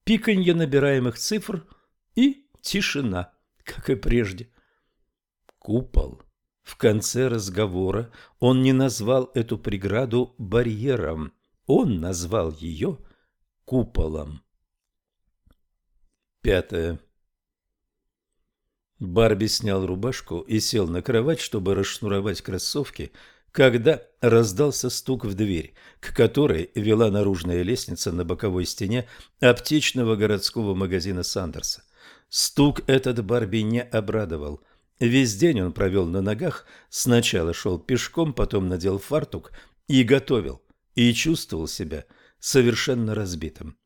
Пиканье набираемых цифр и тишина, как и прежде. Купол. В конце разговора он не назвал эту преграду барьером, он назвал ее куполом. Пятое. Барби снял рубашку и сел на кровать, чтобы расшнуровать кроссовки, когда раздался стук в дверь, к которой вела наружная лестница на боковой стене аптечного городского магазина Сандерса. Стук этот Барби не обрадовал. Весь день он провел на ногах, сначала шел пешком, потом надел фартук и готовил, и чувствовал себя совершенно разбитым.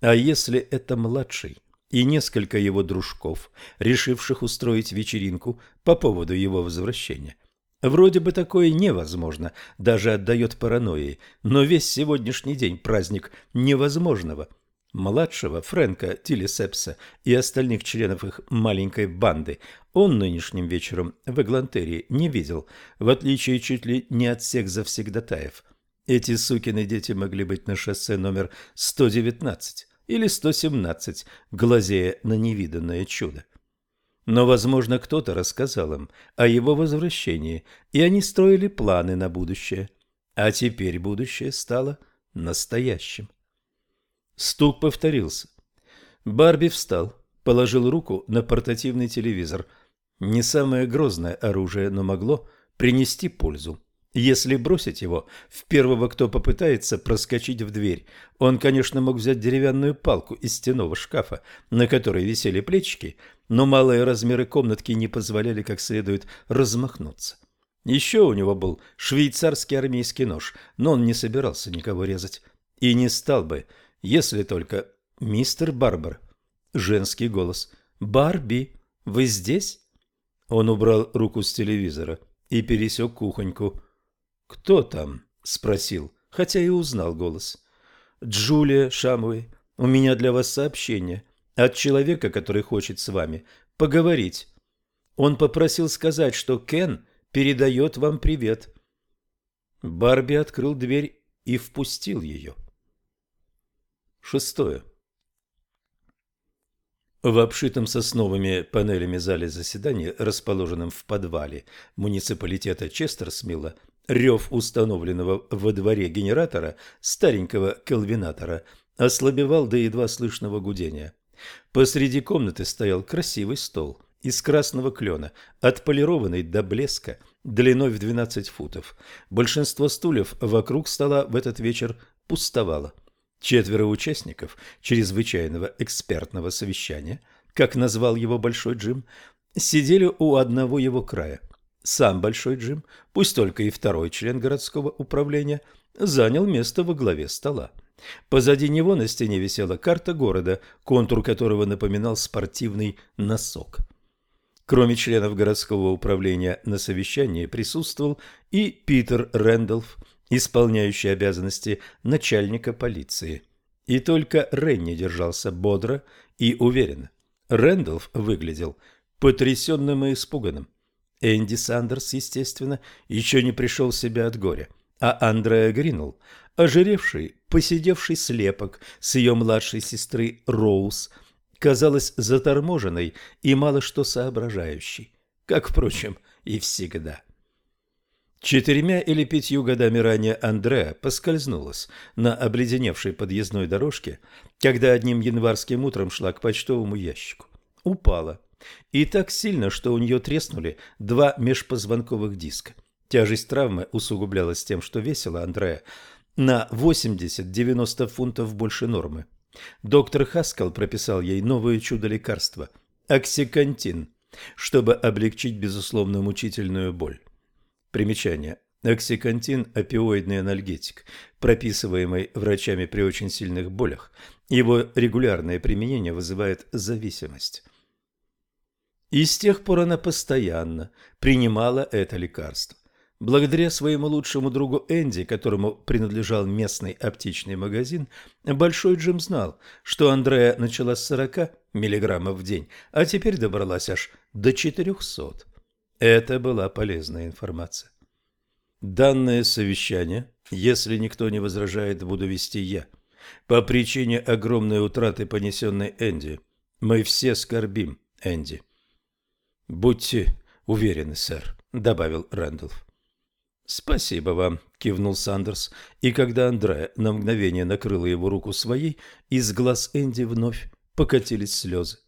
А если это младший и несколько его дружков, решивших устроить вечеринку по поводу его возвращения? Вроде бы такое невозможно, даже отдает паранойей, но весь сегодняшний день праздник невозможного – младшего Фрэнка Тилисепса и остальных членов их маленькой банды он нынешним вечером в Эглантерии не видел, в отличие чуть ли не от всех завсегдатаев. Эти сукины дети могли быть на шоссе номер 119 или 117, глазея на невиданное чудо. Но, возможно, кто-то рассказал им о его возвращении, и они строили планы на будущее. А теперь будущее стало настоящим. Стук повторился. Барби встал, положил руку на портативный телевизор. Не самое грозное оружие, но могло принести пользу. Если бросить его в первого, кто попытается проскочить в дверь, он, конечно, мог взять деревянную палку из стеного шкафа, на которой висели плечики, но малые размеры комнатки не позволяли как следует размахнуться. Еще у него был швейцарский армейский нож, но он не собирался никого резать и не стал бы, если только мистер Барбар. Женский голос. «Барби, вы здесь?» Он убрал руку с телевизора и пересек кухоньку. «Кто там?» – спросил, хотя и узнал голос. «Джулия Шамуэй, у меня для вас сообщение от человека, который хочет с вами поговорить. Он попросил сказать, что Кен передает вам привет». Барби открыл дверь и впустил ее. Шестое. В обшитом сосновыми панелями зале заседания, расположенном в подвале муниципалитета Честерсмилла, рев установленного во дворе генератора старенького келвинатора ослабевал до едва слышного гудения. Посреди комнаты стоял красивый стол из красного клена, отполированный до блеска, длиной в 12 футов. Большинство стульев вокруг стола в этот вечер пустовало. Четверо участников чрезвычайного экспертного совещания, как назвал его Большой Джим, сидели у одного его края. Сам Большой Джим, пусть только и второй член городского управления, занял место во главе стола. Позади него на стене висела карта города, контур которого напоминал спортивный носок. Кроме членов городского управления на совещании присутствовал и Питер Рэндалф, исполняющий обязанности начальника полиции. И только Ренни держался бодро и уверенно. Рэндалф выглядел потрясенным и испуганным. Энди Сандерс, естественно, еще не пришел в себя от горя, а Андреа Гринул, ожиревший, посидевший слепок с ее младшей сестры Роуз, казалась заторможенной и мало что соображающей, как, впрочем, и всегда. Четырьмя или пятью годами ранее Андреа поскользнулась на обледеневшей подъездной дорожке, когда одним январским утром шла к почтовому ящику. Упала. И так сильно, что у нее треснули два межпозвонковых диска. Тяжесть травмы усугублялась тем, что весила Андреа на 80-90 фунтов больше нормы. Доктор Хаскал прописал ей новое чудо-лекарство – оксикантин, чтобы облегчить, безусловно, мучительную боль. Примечание. Оксикантин – опиоидный анальгетик, прописываемый врачами при очень сильных болях. Его регулярное применение вызывает зависимость. И с тех пор она постоянно принимала это лекарство. Благодаря своему лучшему другу Энди, которому принадлежал местный аптечный магазин, Большой Джим знал, что Андрея начала с 40 миллиграммов в день, а теперь добралась аж до 400. Это была полезная информация. Данное совещание, если никто не возражает, буду вести я. По причине огромной утраты, понесенной Энди. Мы все скорбим, Энди. Будьте уверены, сэр, добавил Рэндалф. «Спасибо вам», — кивнул Сандерс, и когда Андреа на мгновение накрыла его руку своей, из глаз Энди вновь покатились слезы.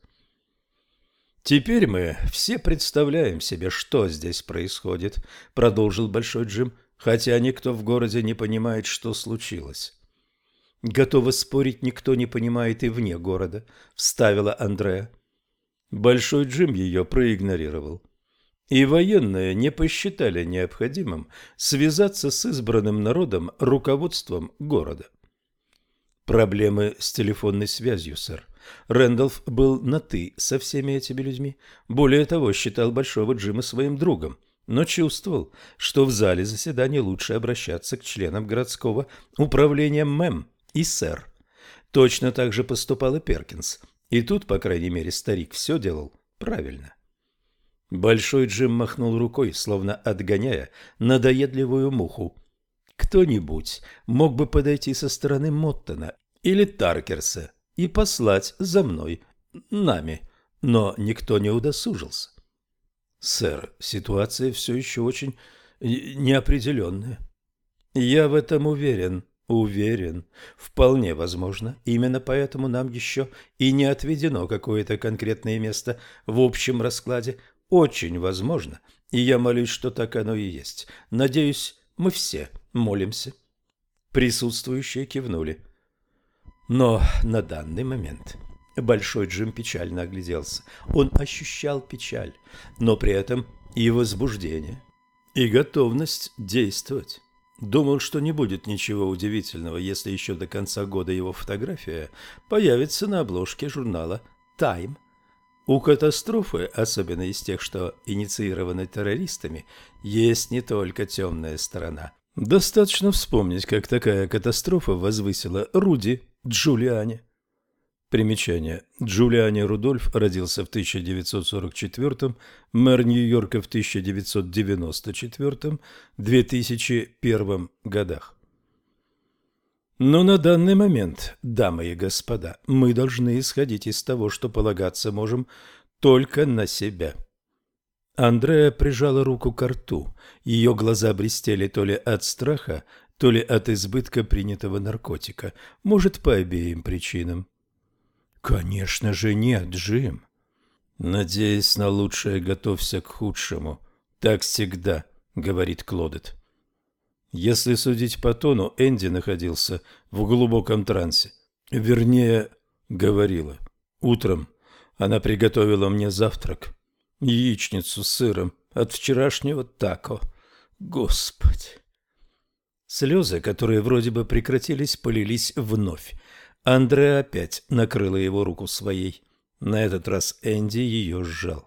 «Теперь мы все представляем себе, что здесь происходит», — продолжил Большой Джим, хотя никто в городе не понимает, что случилось. «Готова спорить, никто не понимает и вне города», — вставила Андреа. Большой Джим ее проигнорировал и военные не посчитали необходимым связаться с избранным народом руководством города. Проблемы с телефонной связью, сэр. Рэндалф был на «ты» со всеми этими людьми. Более того, считал Большого Джима своим другом, но чувствовал, что в зале заседаний лучше обращаться к членам городского управления МЭМ и сэр. Точно так же поступал и Перкинс. И тут, по крайней мере, старик все делал правильно. Большой Джим махнул рукой, словно отгоняя надоедливую муху. Кто-нибудь мог бы подойти со стороны Моттона или Таркерса и послать за мной, нами, но никто не удосужился. Сэр, ситуация все еще очень неопределенная. Я в этом уверен, уверен. Вполне возможно. Именно поэтому нам еще и не отведено какое-то конкретное место в общем раскладе очень возможно, и я молюсь, что так оно и есть. Надеюсь, мы все молимся. Присутствующие кивнули. Но на данный момент Большой Джим печально огляделся. Он ощущал печаль, но при этом и возбуждение, и готовность действовать. Думал, что не будет ничего удивительного, если еще до конца года его фотография появится на обложке журнала «Тайм». У катастрофы, особенно из тех, что инициированы террористами, есть не только темная сторона. Достаточно вспомнить, как такая катастрофа возвысила Руди Джулиани. Примечание. Джулиани Рудольф родился в 1944 мэр Нью-Йорка в 1994-2001 годах. Но на данный момент, дамы и господа, мы должны исходить из того, что полагаться можем только на себя. Андрея прижала руку к рту. Ее глаза блестели то ли от страха, то ли от избытка принятого наркотика. Может, по обеим причинам. «Конечно же нет, Джим». «Надеясь на лучшее, готовься к худшему. Так всегда», — говорит Клодет. Если судить по тону, Энди находился в глубоком трансе. Вернее, говорила. Утром она приготовила мне завтрак. Яичницу с сыром от вчерашнего тако. Господи! Слезы, которые вроде бы прекратились, полились вновь. Андре опять накрыла его руку своей. На этот раз Энди ее сжал.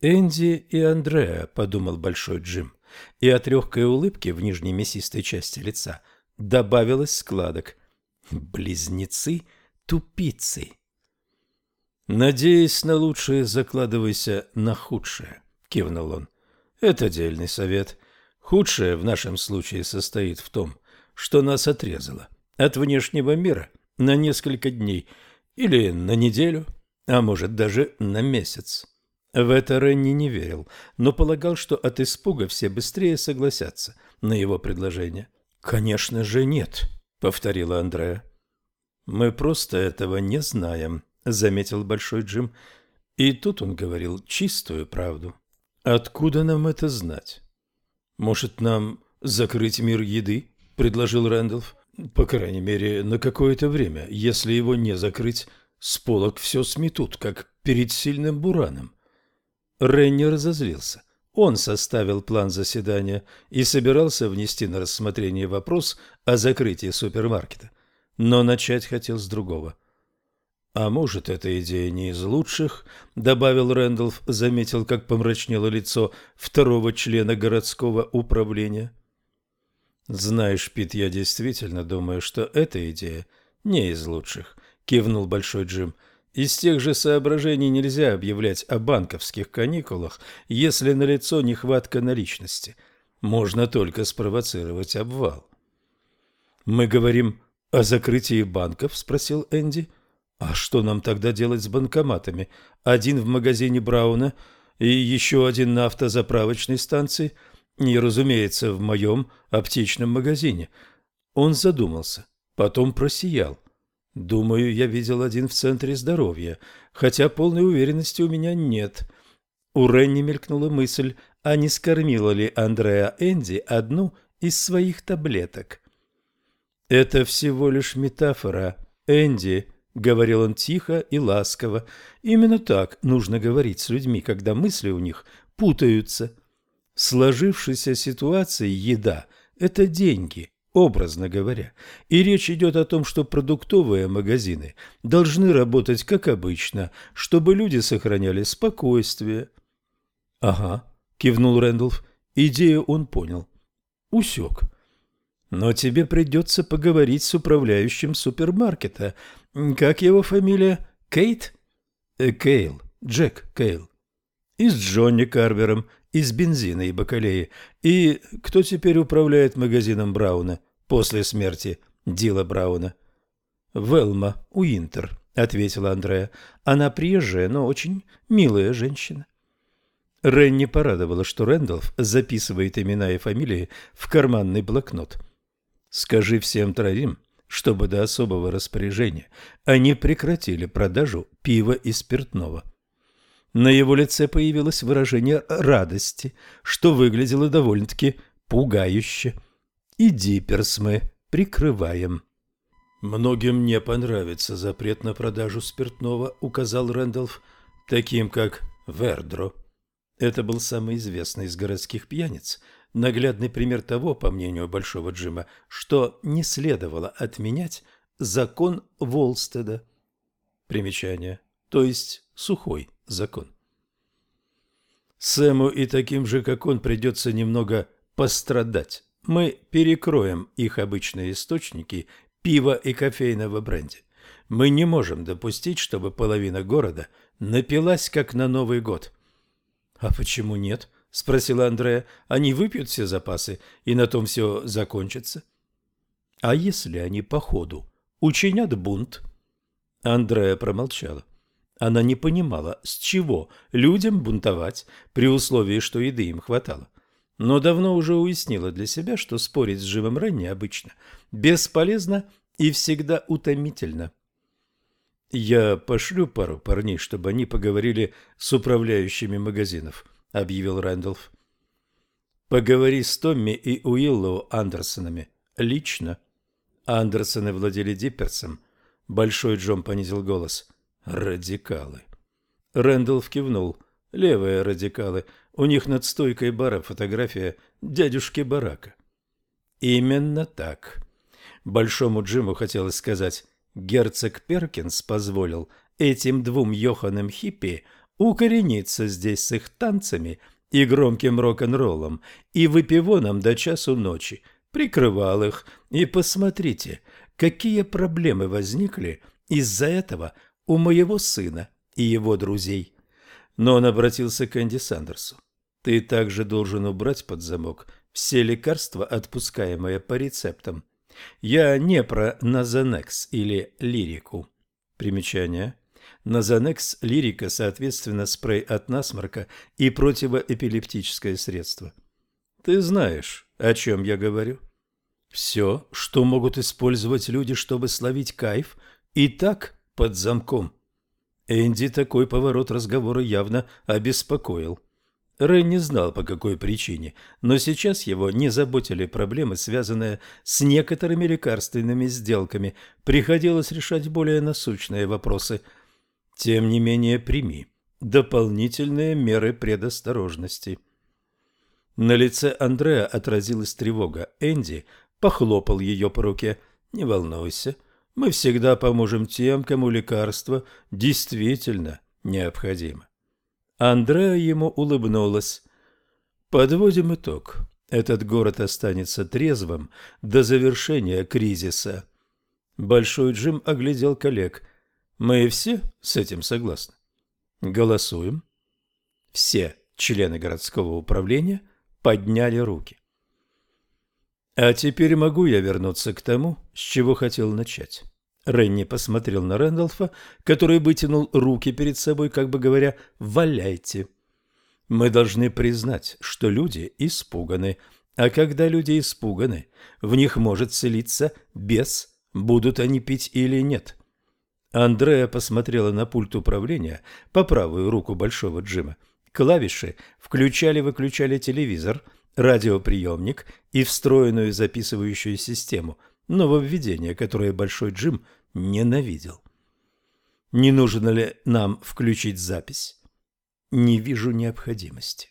«Энди и Андреа», — подумал Большой Джим и от легкой улыбки в нижней мясистой части лица добавилось складок. Близнецы-тупицы. «Надеясь на лучшее, закладывайся на худшее», — кивнул он. «Это отдельный совет. Худшее в нашем случае состоит в том, что нас отрезало от внешнего мира на несколько дней или на неделю, а может даже на месяц. В это Ренни не верил, но полагал, что от испуга все быстрее согласятся на его предложение. «Конечно же нет», — повторила Андреа. «Мы просто этого не знаем», — заметил Большой Джим. И тут он говорил чистую правду. «Откуда нам это знать?» «Может, нам закрыть мир еды?» — предложил Рэндалф. «По крайней мере, на какое-то время. Если его не закрыть, с полок все сметут, как перед сильным бураном». Ренни разозлился. Он составил план заседания и собирался внести на рассмотрение вопрос о закрытии супермаркета. Но начать хотел с другого. «А может, эта идея не из лучших?» – добавил Рэндалф, заметил, как помрачнело лицо второго члена городского управления. «Знаешь, Пит, я действительно думаю, что эта идея не из лучших», – кивнул Большой Джим. «Из тех же соображений нельзя объявлять о банковских каникулах, если налицо нехватка наличности. Можно только спровоцировать обвал». «Мы говорим о закрытии банков?» – спросил Энди. А что нам тогда делать с банкоматами? Один в магазине Брауна и еще один на автозаправочной станции и, разумеется, в моем аптечном магазине. Он задумался, потом просиял. Думаю, я видел один в центре здоровья, хотя полной уверенности у меня нет. У Ренни мелькнула мысль, а не скормила ли Андреа Энди одну из своих таблеток. Это всего лишь метафора, Энди, — говорил он тихо и ласково. Именно так нужно говорить с людьми, когда мысли у них путаются. В сложившейся ситуации еда – это деньги, образно говоря. И речь идет о том, что продуктовые магазины должны работать как обычно, чтобы люди сохраняли спокойствие. – Ага, – кивнул Рэндалф. Идею он понял. Усек. Но тебе придется поговорить с управляющим супермаркета – как его фамилия? Кейт? Э, Кейл. Джек Кейл. И с Джонни Карвером, из бензина и бакалеи. И кто теперь управляет магазином Брауна после смерти Дила Брауна? Велма Уинтер, ответила Андрея. Она приезжая, но очень милая женщина. Ренни порадовала, что Рэндалф записывает имена и фамилии в карманный блокнот. «Скажи всем троим, чтобы до особого распоряжения они прекратили продажу пива и спиртного. На его лице появилось выражение радости, что выглядело довольно-таки пугающе. И диперс мы прикрываем. «Многим не понравится запрет на продажу спиртного», — указал Рэндалф, — «таким как Вердро». Это был самый известный из городских пьяниц — Наглядный пример того, по мнению Большого Джима, что не следовало отменять закон Волстеда. Примечание. То есть сухой закон. Сэму и таким же, как он, придется немного пострадать. Мы перекроем их обычные источники пива и кофейного бренди. Мы не можем допустить, чтобы половина города напилась, как на Новый год. А почему нет? — спросила Андрея. — Они выпьют все запасы, и на том все закончится? — А если они по ходу учинят бунт? Андрея промолчала. Она не понимала, с чего людям бунтовать, при условии, что еды им хватало. Но давно уже уяснила для себя, что спорить с живым Ренни обычно бесполезно и всегда утомительно. Я пошлю пару парней, чтобы они поговорили с управляющими магазинов объявил Рэндалф. Поговори с Томми и Уиллоу Андерсонами. Лично. Андерсоны владели Дипперсом. Большой Джон понизил голос. Радикалы. Рэндалф кивнул. Левые радикалы. У них над стойкой бара фотография дядюшки Барака. Именно так. Большому Джиму хотелось сказать, герцог Перкинс позволил этим двум Йоханам Хиппи укорениться здесь с их танцами и громким рок-н-роллом, и выпивоном до часу ночи, прикрывал их, и посмотрите, какие проблемы возникли из-за этого у моего сына и его друзей. Но он обратился к Энди Сандерсу. Ты также должен убрать под замок все лекарства, отпускаемые по рецептам. Я не про Назанекс или лирику. Примечание. Назанекс лирика, соответственно, спрей от насморка и противоэпилептическое средство. Ты знаешь, о чем я говорю? Все, что могут использовать люди, чтобы словить кайф, и так под замком. Энди такой поворот разговора явно обеспокоил. Рэй не знал, по какой причине, но сейчас его не заботили проблемы, связанные с некоторыми лекарственными сделками. Приходилось решать более насущные вопросы – тем не менее, прими дополнительные меры предосторожности. На лице Андреа отразилась тревога. Энди похлопал ее по руке. «Не волнуйся, Мы всегда поможем тем, кому лекарство действительно необходимо. Андреа ему улыбнулась. Подводим итог. Этот город останется трезвым до завершения кризиса. Большой Джим оглядел коллег. Мы все с этим согласны? Голосуем. Все члены городского управления подняли руки. А теперь могу я вернуться к тому, с чего хотел начать. Ренни посмотрел на Рэндалфа, который вытянул руки перед собой, как бы говоря «валяйте». Мы должны признать, что люди испуганы, а когда люди испуганы, в них может селиться бес, будут они пить или нет. Андрея посмотрела на пульт управления по правую руку Большого Джима. Клавиши включали-выключали телевизор, радиоприемник и встроенную записывающую систему – нововведение, которое Большой Джим ненавидел. Не нужно ли нам включить запись? Не вижу необходимости.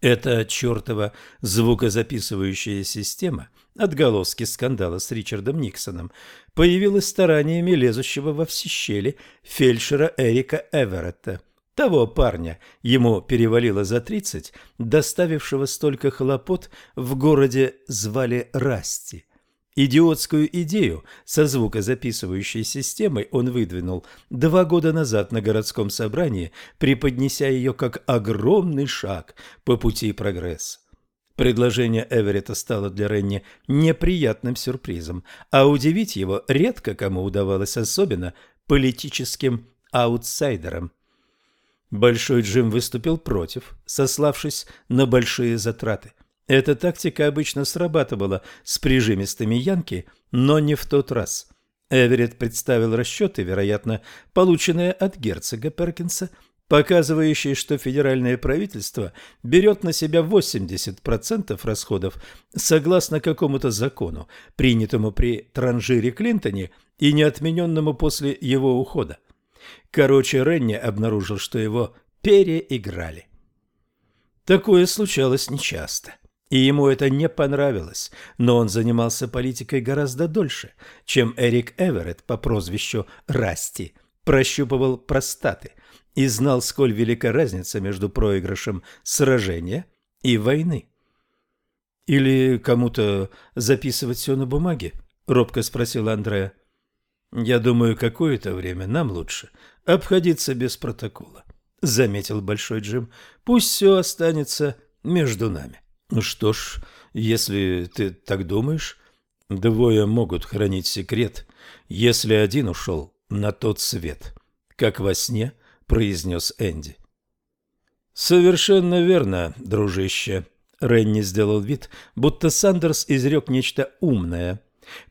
Эта чертова звукозаписывающая система, отголоски скандала с Ричардом Никсоном, появилась стараниями лезущего во все щели фельдшера Эрика Эверетта, того парня, ему перевалило за тридцать, доставившего столько хлопот в городе звали Расти – Идиотскую идею со звукозаписывающей системой он выдвинул два года назад на городском собрании, преподнеся ее как огромный шаг по пути прогресса. Предложение Эверетта стало для Ренни неприятным сюрпризом, а удивить его редко кому удавалось, особенно политическим аутсайдерам. Большой Джим выступил против, сославшись на большие затраты – эта тактика обычно срабатывала с прижимистыми янки, но не в тот раз. Эверетт представил расчеты, вероятно, полученные от герцога Перкинса, показывающие, что федеральное правительство берет на себя 80% расходов согласно какому-то закону, принятому при Транжире Клинтоне и не отмененному после его ухода. Короче, Ренни обнаружил, что его переиграли. Такое случалось нечасто и ему это не понравилось, но он занимался политикой гораздо дольше, чем Эрик Эверетт по прозвищу Расти прощупывал простаты и знал, сколь велика разница между проигрышем сражения и войны. «Или кому-то записывать все на бумаге?» – робко спросил Андреа. «Я думаю, какое-то время нам лучше обходиться без протокола», – заметил Большой Джим. «Пусть все останется между нами». Ну что ж, если ты так думаешь, двое могут хранить секрет, если один ушел на тот свет, как во сне произнес Энди. Совершенно верно, дружище. Ренни сделал вид, будто Сандерс изрек нечто умное.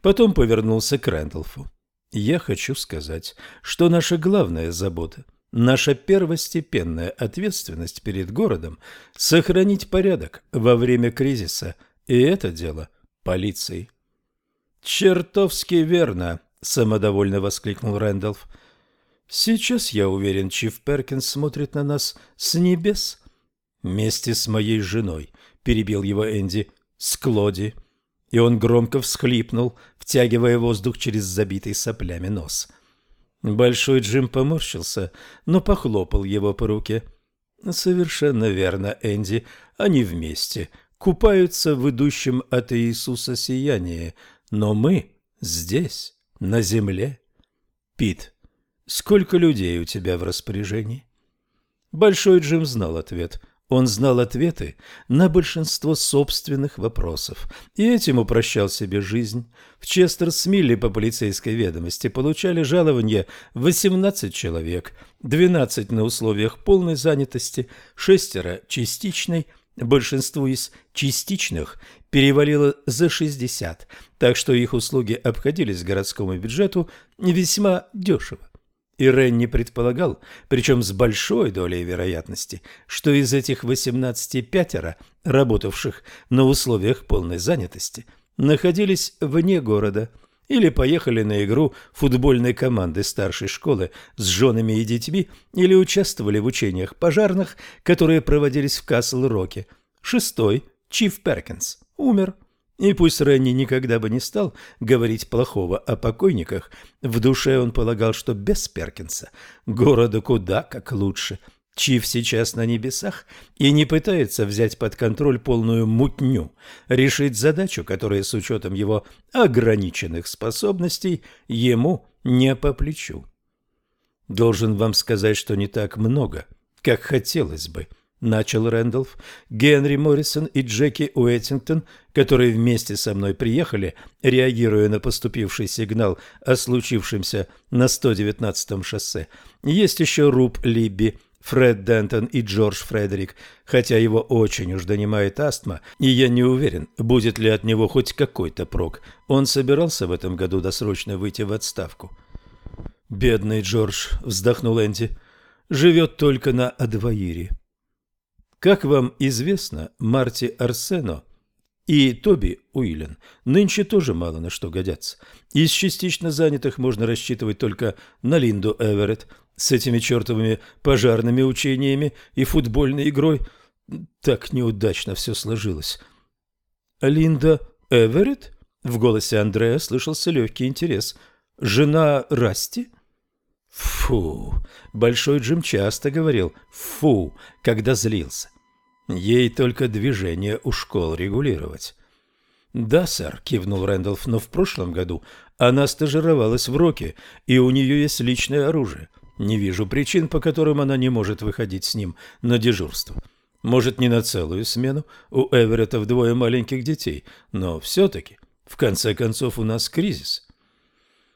Потом повернулся к Рэндалфу. Я хочу сказать, что наша главная забота Наша первостепенная ответственность перед городом – сохранить порядок во время кризиса, и это дело полиции. «Чертовски верно!» – самодовольно воскликнул Рэндалф. «Сейчас, я уверен, Чиф Перкинс смотрит на нас с небес. Вместе с моей женой», – перебил его Энди, – «с Клоди». И он громко всхлипнул, втягивая воздух через забитый соплями нос – Большой Джим поморщился, но похлопал его по руке. «Совершенно верно, Энди. Они вместе. Купаются в идущем от Иисуса сиянии. Но мы здесь, на земле. Пит, сколько людей у тебя в распоряжении?» Большой Джим знал ответ – он знал ответы на большинство собственных вопросов и этим упрощал себе жизнь. В Честерс-Милле по полицейской ведомости получали жалование 18 человек, 12 на условиях полной занятости, шестеро частичной, большинству из частичных перевалило за 60, так что их услуги обходились городскому бюджету весьма дешево. И Ренни предполагал, причем с большой долей вероятности, что из этих 18 пятеро, работавших на условиях полной занятости, находились вне города или поехали на игру футбольной команды старшей школы с женами и детьми или участвовали в учениях пожарных, которые проводились в Касл-Роке. Шестой, Чиф Перкинс, умер. И пусть Ренни никогда бы не стал говорить плохого о покойниках, в душе он полагал, что без Перкинса городу куда как лучше. Чиф сейчас на небесах и не пытается взять под контроль полную мутню, решить задачу, которая с учетом его ограниченных способностей ему не по плечу. Должен вам сказать, что не так много, как хотелось бы – начал Рэндалф, Генри Моррисон и Джеки Уэттингтон, которые вместе со мной приехали, реагируя на поступивший сигнал о случившемся на 119-м шоссе. Есть еще Руб Либби, Фред Дентон и Джордж Фредерик, хотя его очень уж донимает астма, и я не уверен, будет ли от него хоть какой-то прок. Он собирался в этом году досрочно выйти в отставку. «Бедный Джордж», — вздохнул Энди, — «живет только на Адваире». Как вам известно, Марти Арсено и Тоби Уиллен нынче тоже мало на что годятся. Из частично занятых можно рассчитывать только на Линду Эверетт с этими чертовыми пожарными учениями и футбольной игрой. Так неудачно все сложилось. Линда Эверетт? В голосе Андрея слышался легкий интерес. Жена Расти? Фу! Большой Джим часто говорил «фу», когда злился. Ей только движение у школ регулировать. «Да, сэр», — кивнул Рэндалф, — «но в прошлом году она стажировалась в Роке, и у нее есть личное оружие. Не вижу причин, по которым она не может выходить с ним на дежурство. Может, не на целую смену, у Эверетта вдвое маленьких детей, но все-таки, в конце концов, у нас кризис».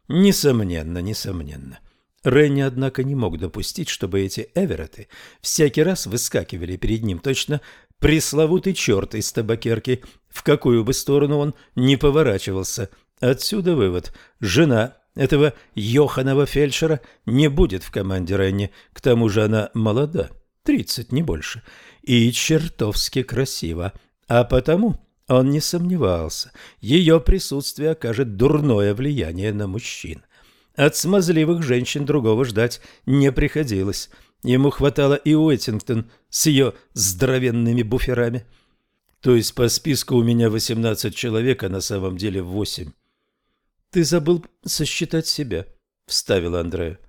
«Несомненно, несомненно. Ренни, однако, не мог допустить, чтобы эти Эверетты всякий раз выскакивали перед ним точно пресловутый черт из табакерки, в какую бы сторону он не поворачивался. Отсюда вывод. Жена этого Йоханова фельдшера не будет в команде Ренни, к тому же она молода, тридцать, не больше, и чертовски красива, а потому... Он не сомневался, ее присутствие окажет дурное влияние на мужчин. От смазливых женщин другого ждать не приходилось. Ему хватало и Уэттингтон с ее здоровенными буферами. То есть по списку у меня 18 человек, а на самом деле 8. «Ты забыл сосчитать себя», — вставил Андрея.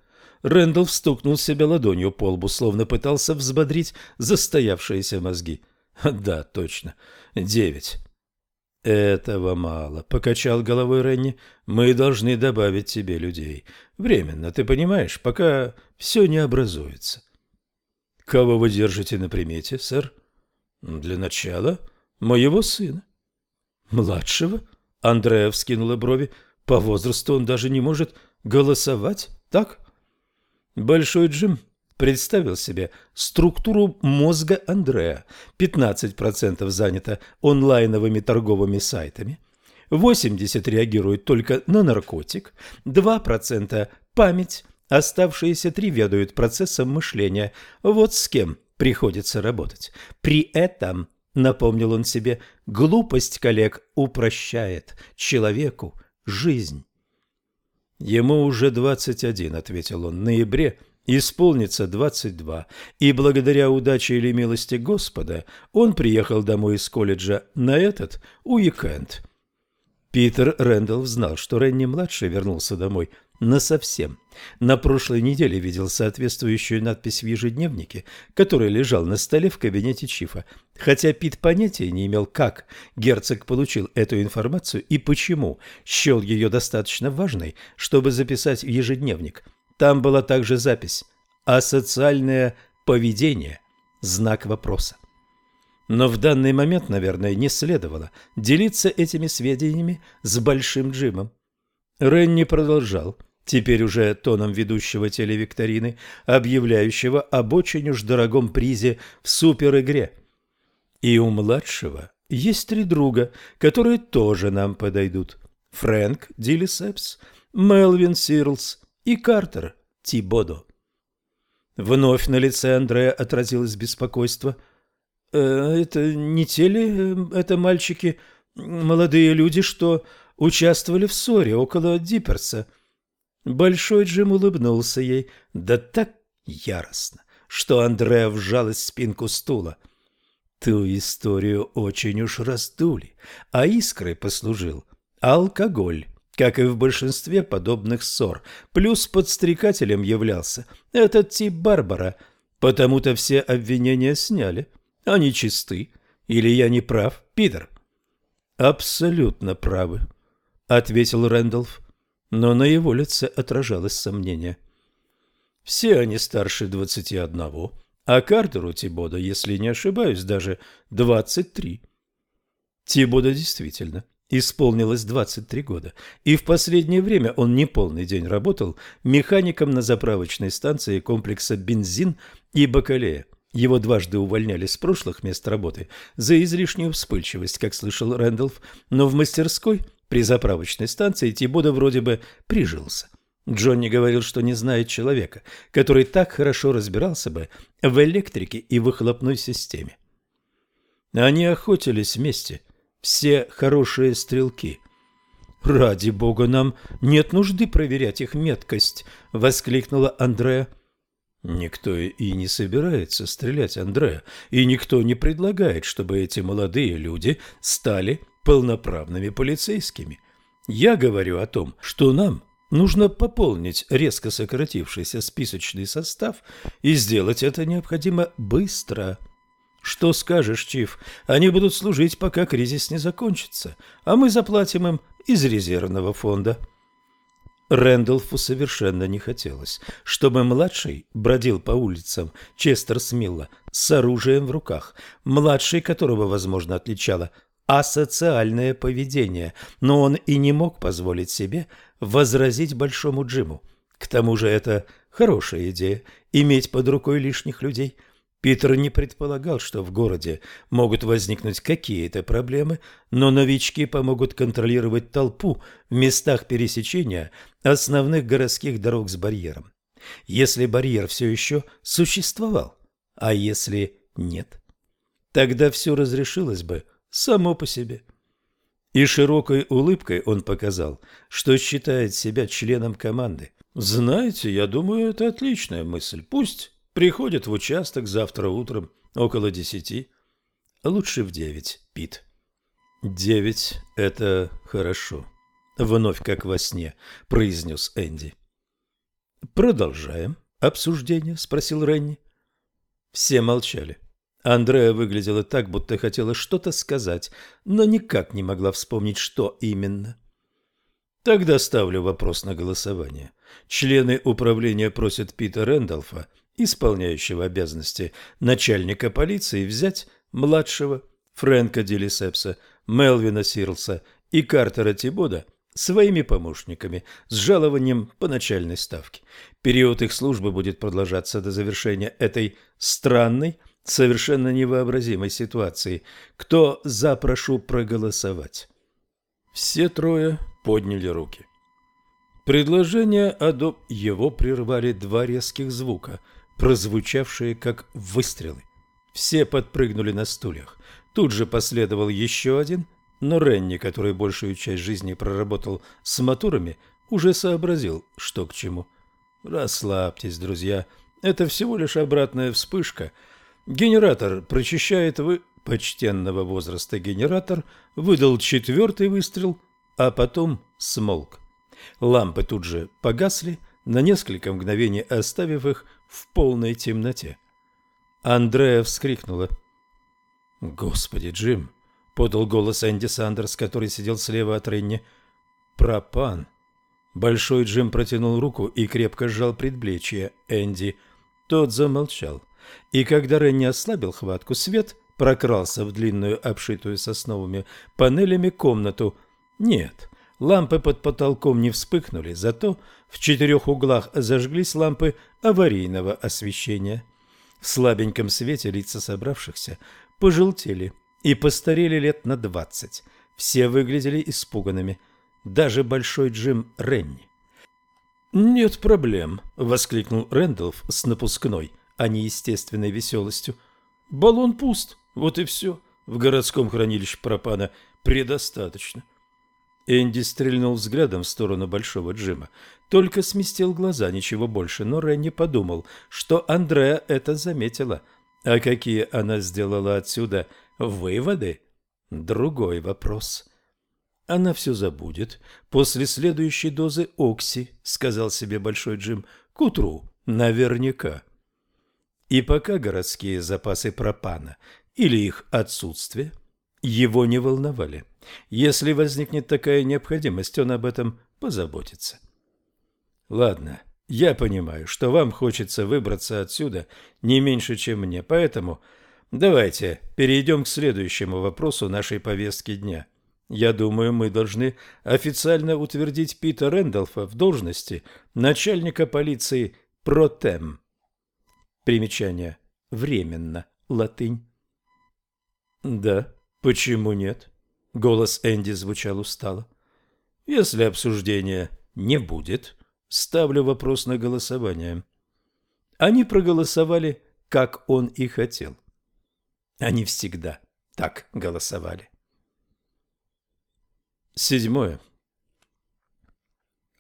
Рэндалл стукнул себя ладонью по лбу, словно пытался взбодрить застоявшиеся мозги. «Да, точно. Девять. «Этого мало», — покачал головой Ренни. «Мы должны добавить тебе людей. Временно, ты понимаешь, пока все не образуется». «Кого вы держите на примете, сэр?» «Для начала моего сына». «Младшего?» — Андрея вскинула брови. «По возрасту он даже не может голосовать, так?» Большой Джим представил себе структуру мозга Андрея. 15% занято онлайновыми торговыми сайтами, 80% реагируют только на наркотик, 2% память, оставшиеся 3 ведают процессом мышления. Вот с кем приходится работать. При этом, напомнил он себе, глупость коллег упрощает человеку жизнь. Ему уже 21, ответил он, ноябре Исполнится двадцать два, и благодаря удаче или милости Господа он приехал домой из колледжа на этот уикенд. Питер Рэндалл знал, что Ренни-младший вернулся домой насовсем. На прошлой неделе видел соответствующую надпись в ежедневнике, который лежал на столе в кабинете Чифа. Хотя Пит понятия не имел, как герцог получил эту информацию и почему счел ее достаточно важной, чтобы записать в ежедневник – там была также запись «Асоциальное поведение?» Знак вопроса. Но в данный момент, наверное, не следовало делиться этими сведениями с Большим Джимом. Ренни продолжал, теперь уже тоном ведущего телевикторины, объявляющего об очень уж дорогом призе в суперигре. И у младшего есть три друга, которые тоже нам подойдут. Фрэнк Диллисепс, Мелвин Сирлс и Картер Тибодо. Вновь на лице Андрея отразилось беспокойство. «Э, «Это не те ли э, это мальчики, молодые люди, что участвовали в ссоре около Дипперса?» Большой Джим улыбнулся ей, да так яростно, что Андрея вжалась в спинку стула. Ту историю очень уж раздули, а искрой послужил алкоголь, как и в большинстве подобных ссор. Плюс подстрекателем являлся этот тип Барбара, потому-то все обвинения сняли. Они чисты. Или я не прав, Питер? Абсолютно правы, ответил Рэндалф, но на его лице отражалось сомнение. Все они старше двадцати одного, а Картеру Тибода, если не ошибаюсь, даже двадцать три. Тибода действительно исполнилось 23 года, и в последнее время он не полный день работал механиком на заправочной станции комплекса «Бензин» и «Бакалея». Его дважды увольняли с прошлых мест работы за излишнюю вспыльчивость, как слышал Рэндалф, но в мастерской при заправочной станции Тибода вроде бы прижился. Джонни говорил, что не знает человека, который так хорошо разбирался бы в электрике и выхлопной системе. Они охотились вместе, все хорошие стрелки. «Ради бога, нам нет нужды проверять их меткость!» — воскликнула Андреа. Никто и не собирается стрелять, Андреа, и никто не предлагает, чтобы эти молодые люди стали полноправными полицейскими. Я говорю о том, что нам нужно пополнить резко сократившийся списочный состав, и сделать это необходимо быстро. Что скажешь, Чиф? Они будут служить, пока кризис не закончится, а мы заплатим им из резервного фонда. Рэндалфу совершенно не хотелось, чтобы младший бродил по улицам Честерсмилла с оружием в руках, младший которого, возможно, отличало асоциальное поведение, но он и не мог позволить себе возразить Большому Джиму. К тому же это хорошая идея – иметь под рукой лишних людей – Питер не предполагал, что в городе могут возникнуть какие-то проблемы, но новички помогут контролировать толпу в местах пересечения основных городских дорог с барьером. Если барьер все еще существовал, а если нет, тогда все разрешилось бы само по себе. И широкой улыбкой он показал, что считает себя членом команды. «Знаете, я думаю, это отличная мысль. Пусть Приходит в участок завтра утром около десяти. Лучше в девять, Пит. Девять — это хорошо. Вновь как во сне, произнес Энди. Продолжаем обсуждение, спросил Ренни. Все молчали. Андреа выглядела так, будто хотела что-то сказать, но никак не могла вспомнить, что именно. Тогда ставлю вопрос на голосование. Члены управления просят Пита Рэндалфа исполняющего обязанности начальника полиции, взять младшего Фрэнка Делисепса, Мелвина Сирлса и Картера Тибода своими помощниками с жалованием по начальной ставке. Период их службы будет продолжаться до завершения этой странной, совершенно невообразимой ситуации. Кто за, прошу проголосовать. Все трое подняли руки. Предложение Адоб его прервали два резких звука – прозвучавшие как выстрелы. Все подпрыгнули на стульях. Тут же последовал еще один, но Ренни, который большую часть жизни проработал с моторами, уже сообразил, что к чему. Расслабьтесь, друзья, это всего лишь обратная вспышка. Генератор прочищает вы... Почтенного возраста генератор выдал четвертый выстрел, а потом смолк. Лампы тут же погасли, на несколько мгновений оставив их в полной темноте. Андрея вскрикнула. «Господи, Джим!» — подал голос Энди Сандерс, который сидел слева от Ренни. «Пропан!» Большой Джим протянул руку и крепко сжал предплечье Энди. Тот замолчал. И когда Ренни ослабил хватку, свет прокрался в длинную, обшитую сосновыми панелями комнату. Нет, лампы под потолком не вспыхнули, зато в четырех углах зажглись лампы аварийного освещения. В слабеньком свете лица собравшихся пожелтели и постарели лет на двадцать. Все выглядели испуганными, даже большой Джим Ренни. «Нет проблем», — воскликнул Рэндалф с напускной, а не естественной веселостью. «Баллон пуст, вот и все. В городском хранилище пропана предостаточно». Энди стрельнул взглядом в сторону Большого Джима. Только сместил глаза, ничего больше, но Ренни подумал, что Андреа это заметила. А какие она сделала отсюда выводы – другой вопрос. Она все забудет после следующей дозы Окси, сказал себе Большой Джим, к утру, наверняка. И пока городские запасы пропана или их отсутствие его не волновали. Если возникнет такая необходимость, он об этом позаботится. Ладно, я понимаю, что вам хочется выбраться отсюда не меньше, чем мне, поэтому давайте перейдем к следующему вопросу нашей повестки дня. Я думаю, мы должны официально утвердить Пита Рэндалфа в должности начальника полиции Протем. Примечание. Временно. Латынь. Да, почему нет? Голос Энди звучал устало. Если обсуждения не будет, Ставлю вопрос на голосование. Они проголосовали, как он и хотел. Они всегда так голосовали. Седьмое.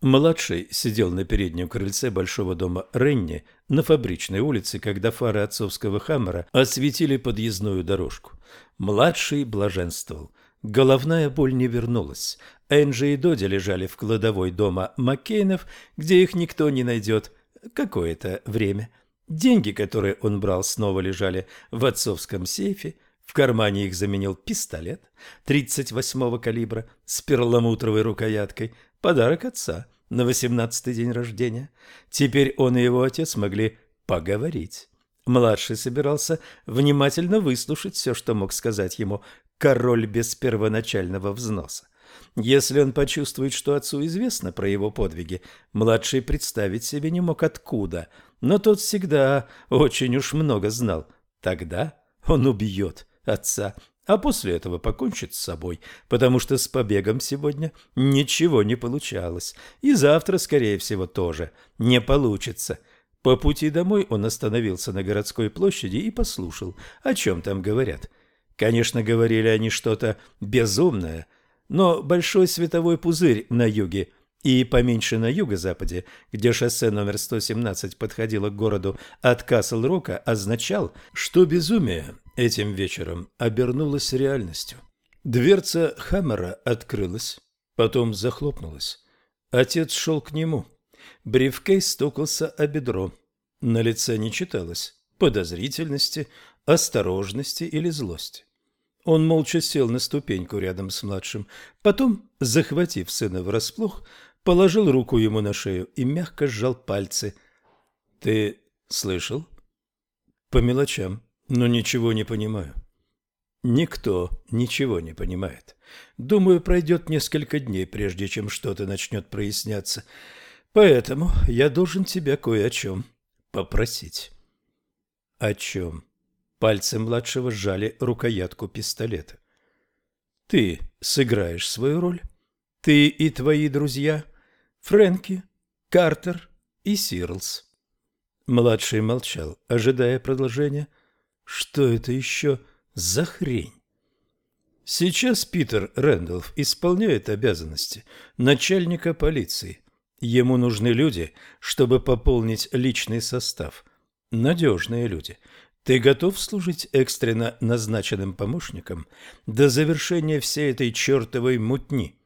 Младший сидел на переднем крыльце большого дома Ренни на фабричной улице, когда фары отцовского хаммера осветили подъездную дорожку. Младший блаженствовал. Головная боль не вернулась. Энджи и Доди лежали в кладовой дома Маккейнов, где их никто не найдет какое-то время. Деньги, которые он брал, снова лежали в отцовском сейфе. В кармане их заменил пистолет 38-го калибра с перламутровой рукояткой. Подарок отца на 18-й день рождения. Теперь он и его отец могли поговорить. Младший собирался внимательно выслушать все, что мог сказать ему король без первоначального взноса. Если он почувствует, что отцу известно про его подвиги, младший представить себе не мог откуда, но тот всегда очень уж много знал. Тогда он убьет отца, а после этого покончит с собой, потому что с побегом сегодня ничего не получалось, и завтра, скорее всего, тоже не получится. По пути домой он остановился на городской площади и послушал, о чем там говорят. Конечно, говорили они что-то безумное, но большой световой пузырь на юге и поменьше на юго-западе, где шоссе номер 117 подходило к городу от Касл-Рока, означал, что безумие этим вечером обернулось реальностью. Дверца Хаммера открылась, потом захлопнулась. Отец шел к нему. Брифкейс стукался о бедро. На лице не читалось подозрительности, осторожности или злости. Он молча сел на ступеньку рядом с младшим, потом, захватив сына врасплох, положил руку ему на шею и мягко сжал пальцы. — Ты слышал? — По мелочам, но ничего не понимаю. Никто ничего не понимает. Думаю, пройдет несколько дней, прежде чем что-то начнет проясняться. Поэтому я должен тебя кое о чем попросить. — О чем? Пальцы младшего сжали рукоятку пистолета. «Ты сыграешь свою роль. Ты и твои друзья. Фрэнки, Картер и Сирлс». Младший молчал, ожидая продолжения. «Что это еще за хрень?» Сейчас Питер Рэндалф исполняет обязанности начальника полиции. Ему нужны люди, чтобы пополнить личный состав. Надежные люди, ты готов служить экстренно назначенным помощником до завершения всей этой чертовой мутни?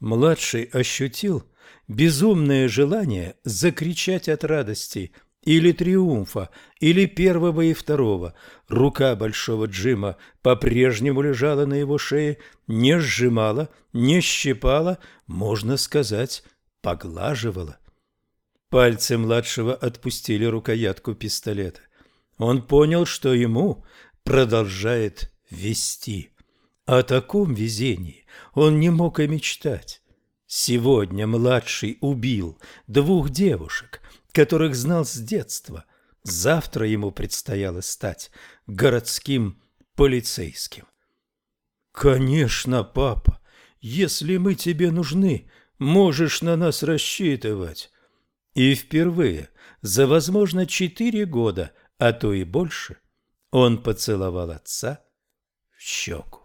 Младший ощутил безумное желание закричать от радости или триумфа, или первого и второго. Рука большого Джима по-прежнему лежала на его шее, не сжимала, не щипала, можно сказать, поглаживала. Пальцы младшего отпустили рукоятку пистолета. Он понял, что ему продолжает вести. О таком везении он не мог и мечтать. Сегодня младший убил двух девушек, которых знал с детства. Завтра ему предстояло стать городским полицейским. «Конечно, папа, если мы тебе нужны, можешь на нас рассчитывать». И впервые за, возможно, четыре года а то и больше, он поцеловал отца в щеку.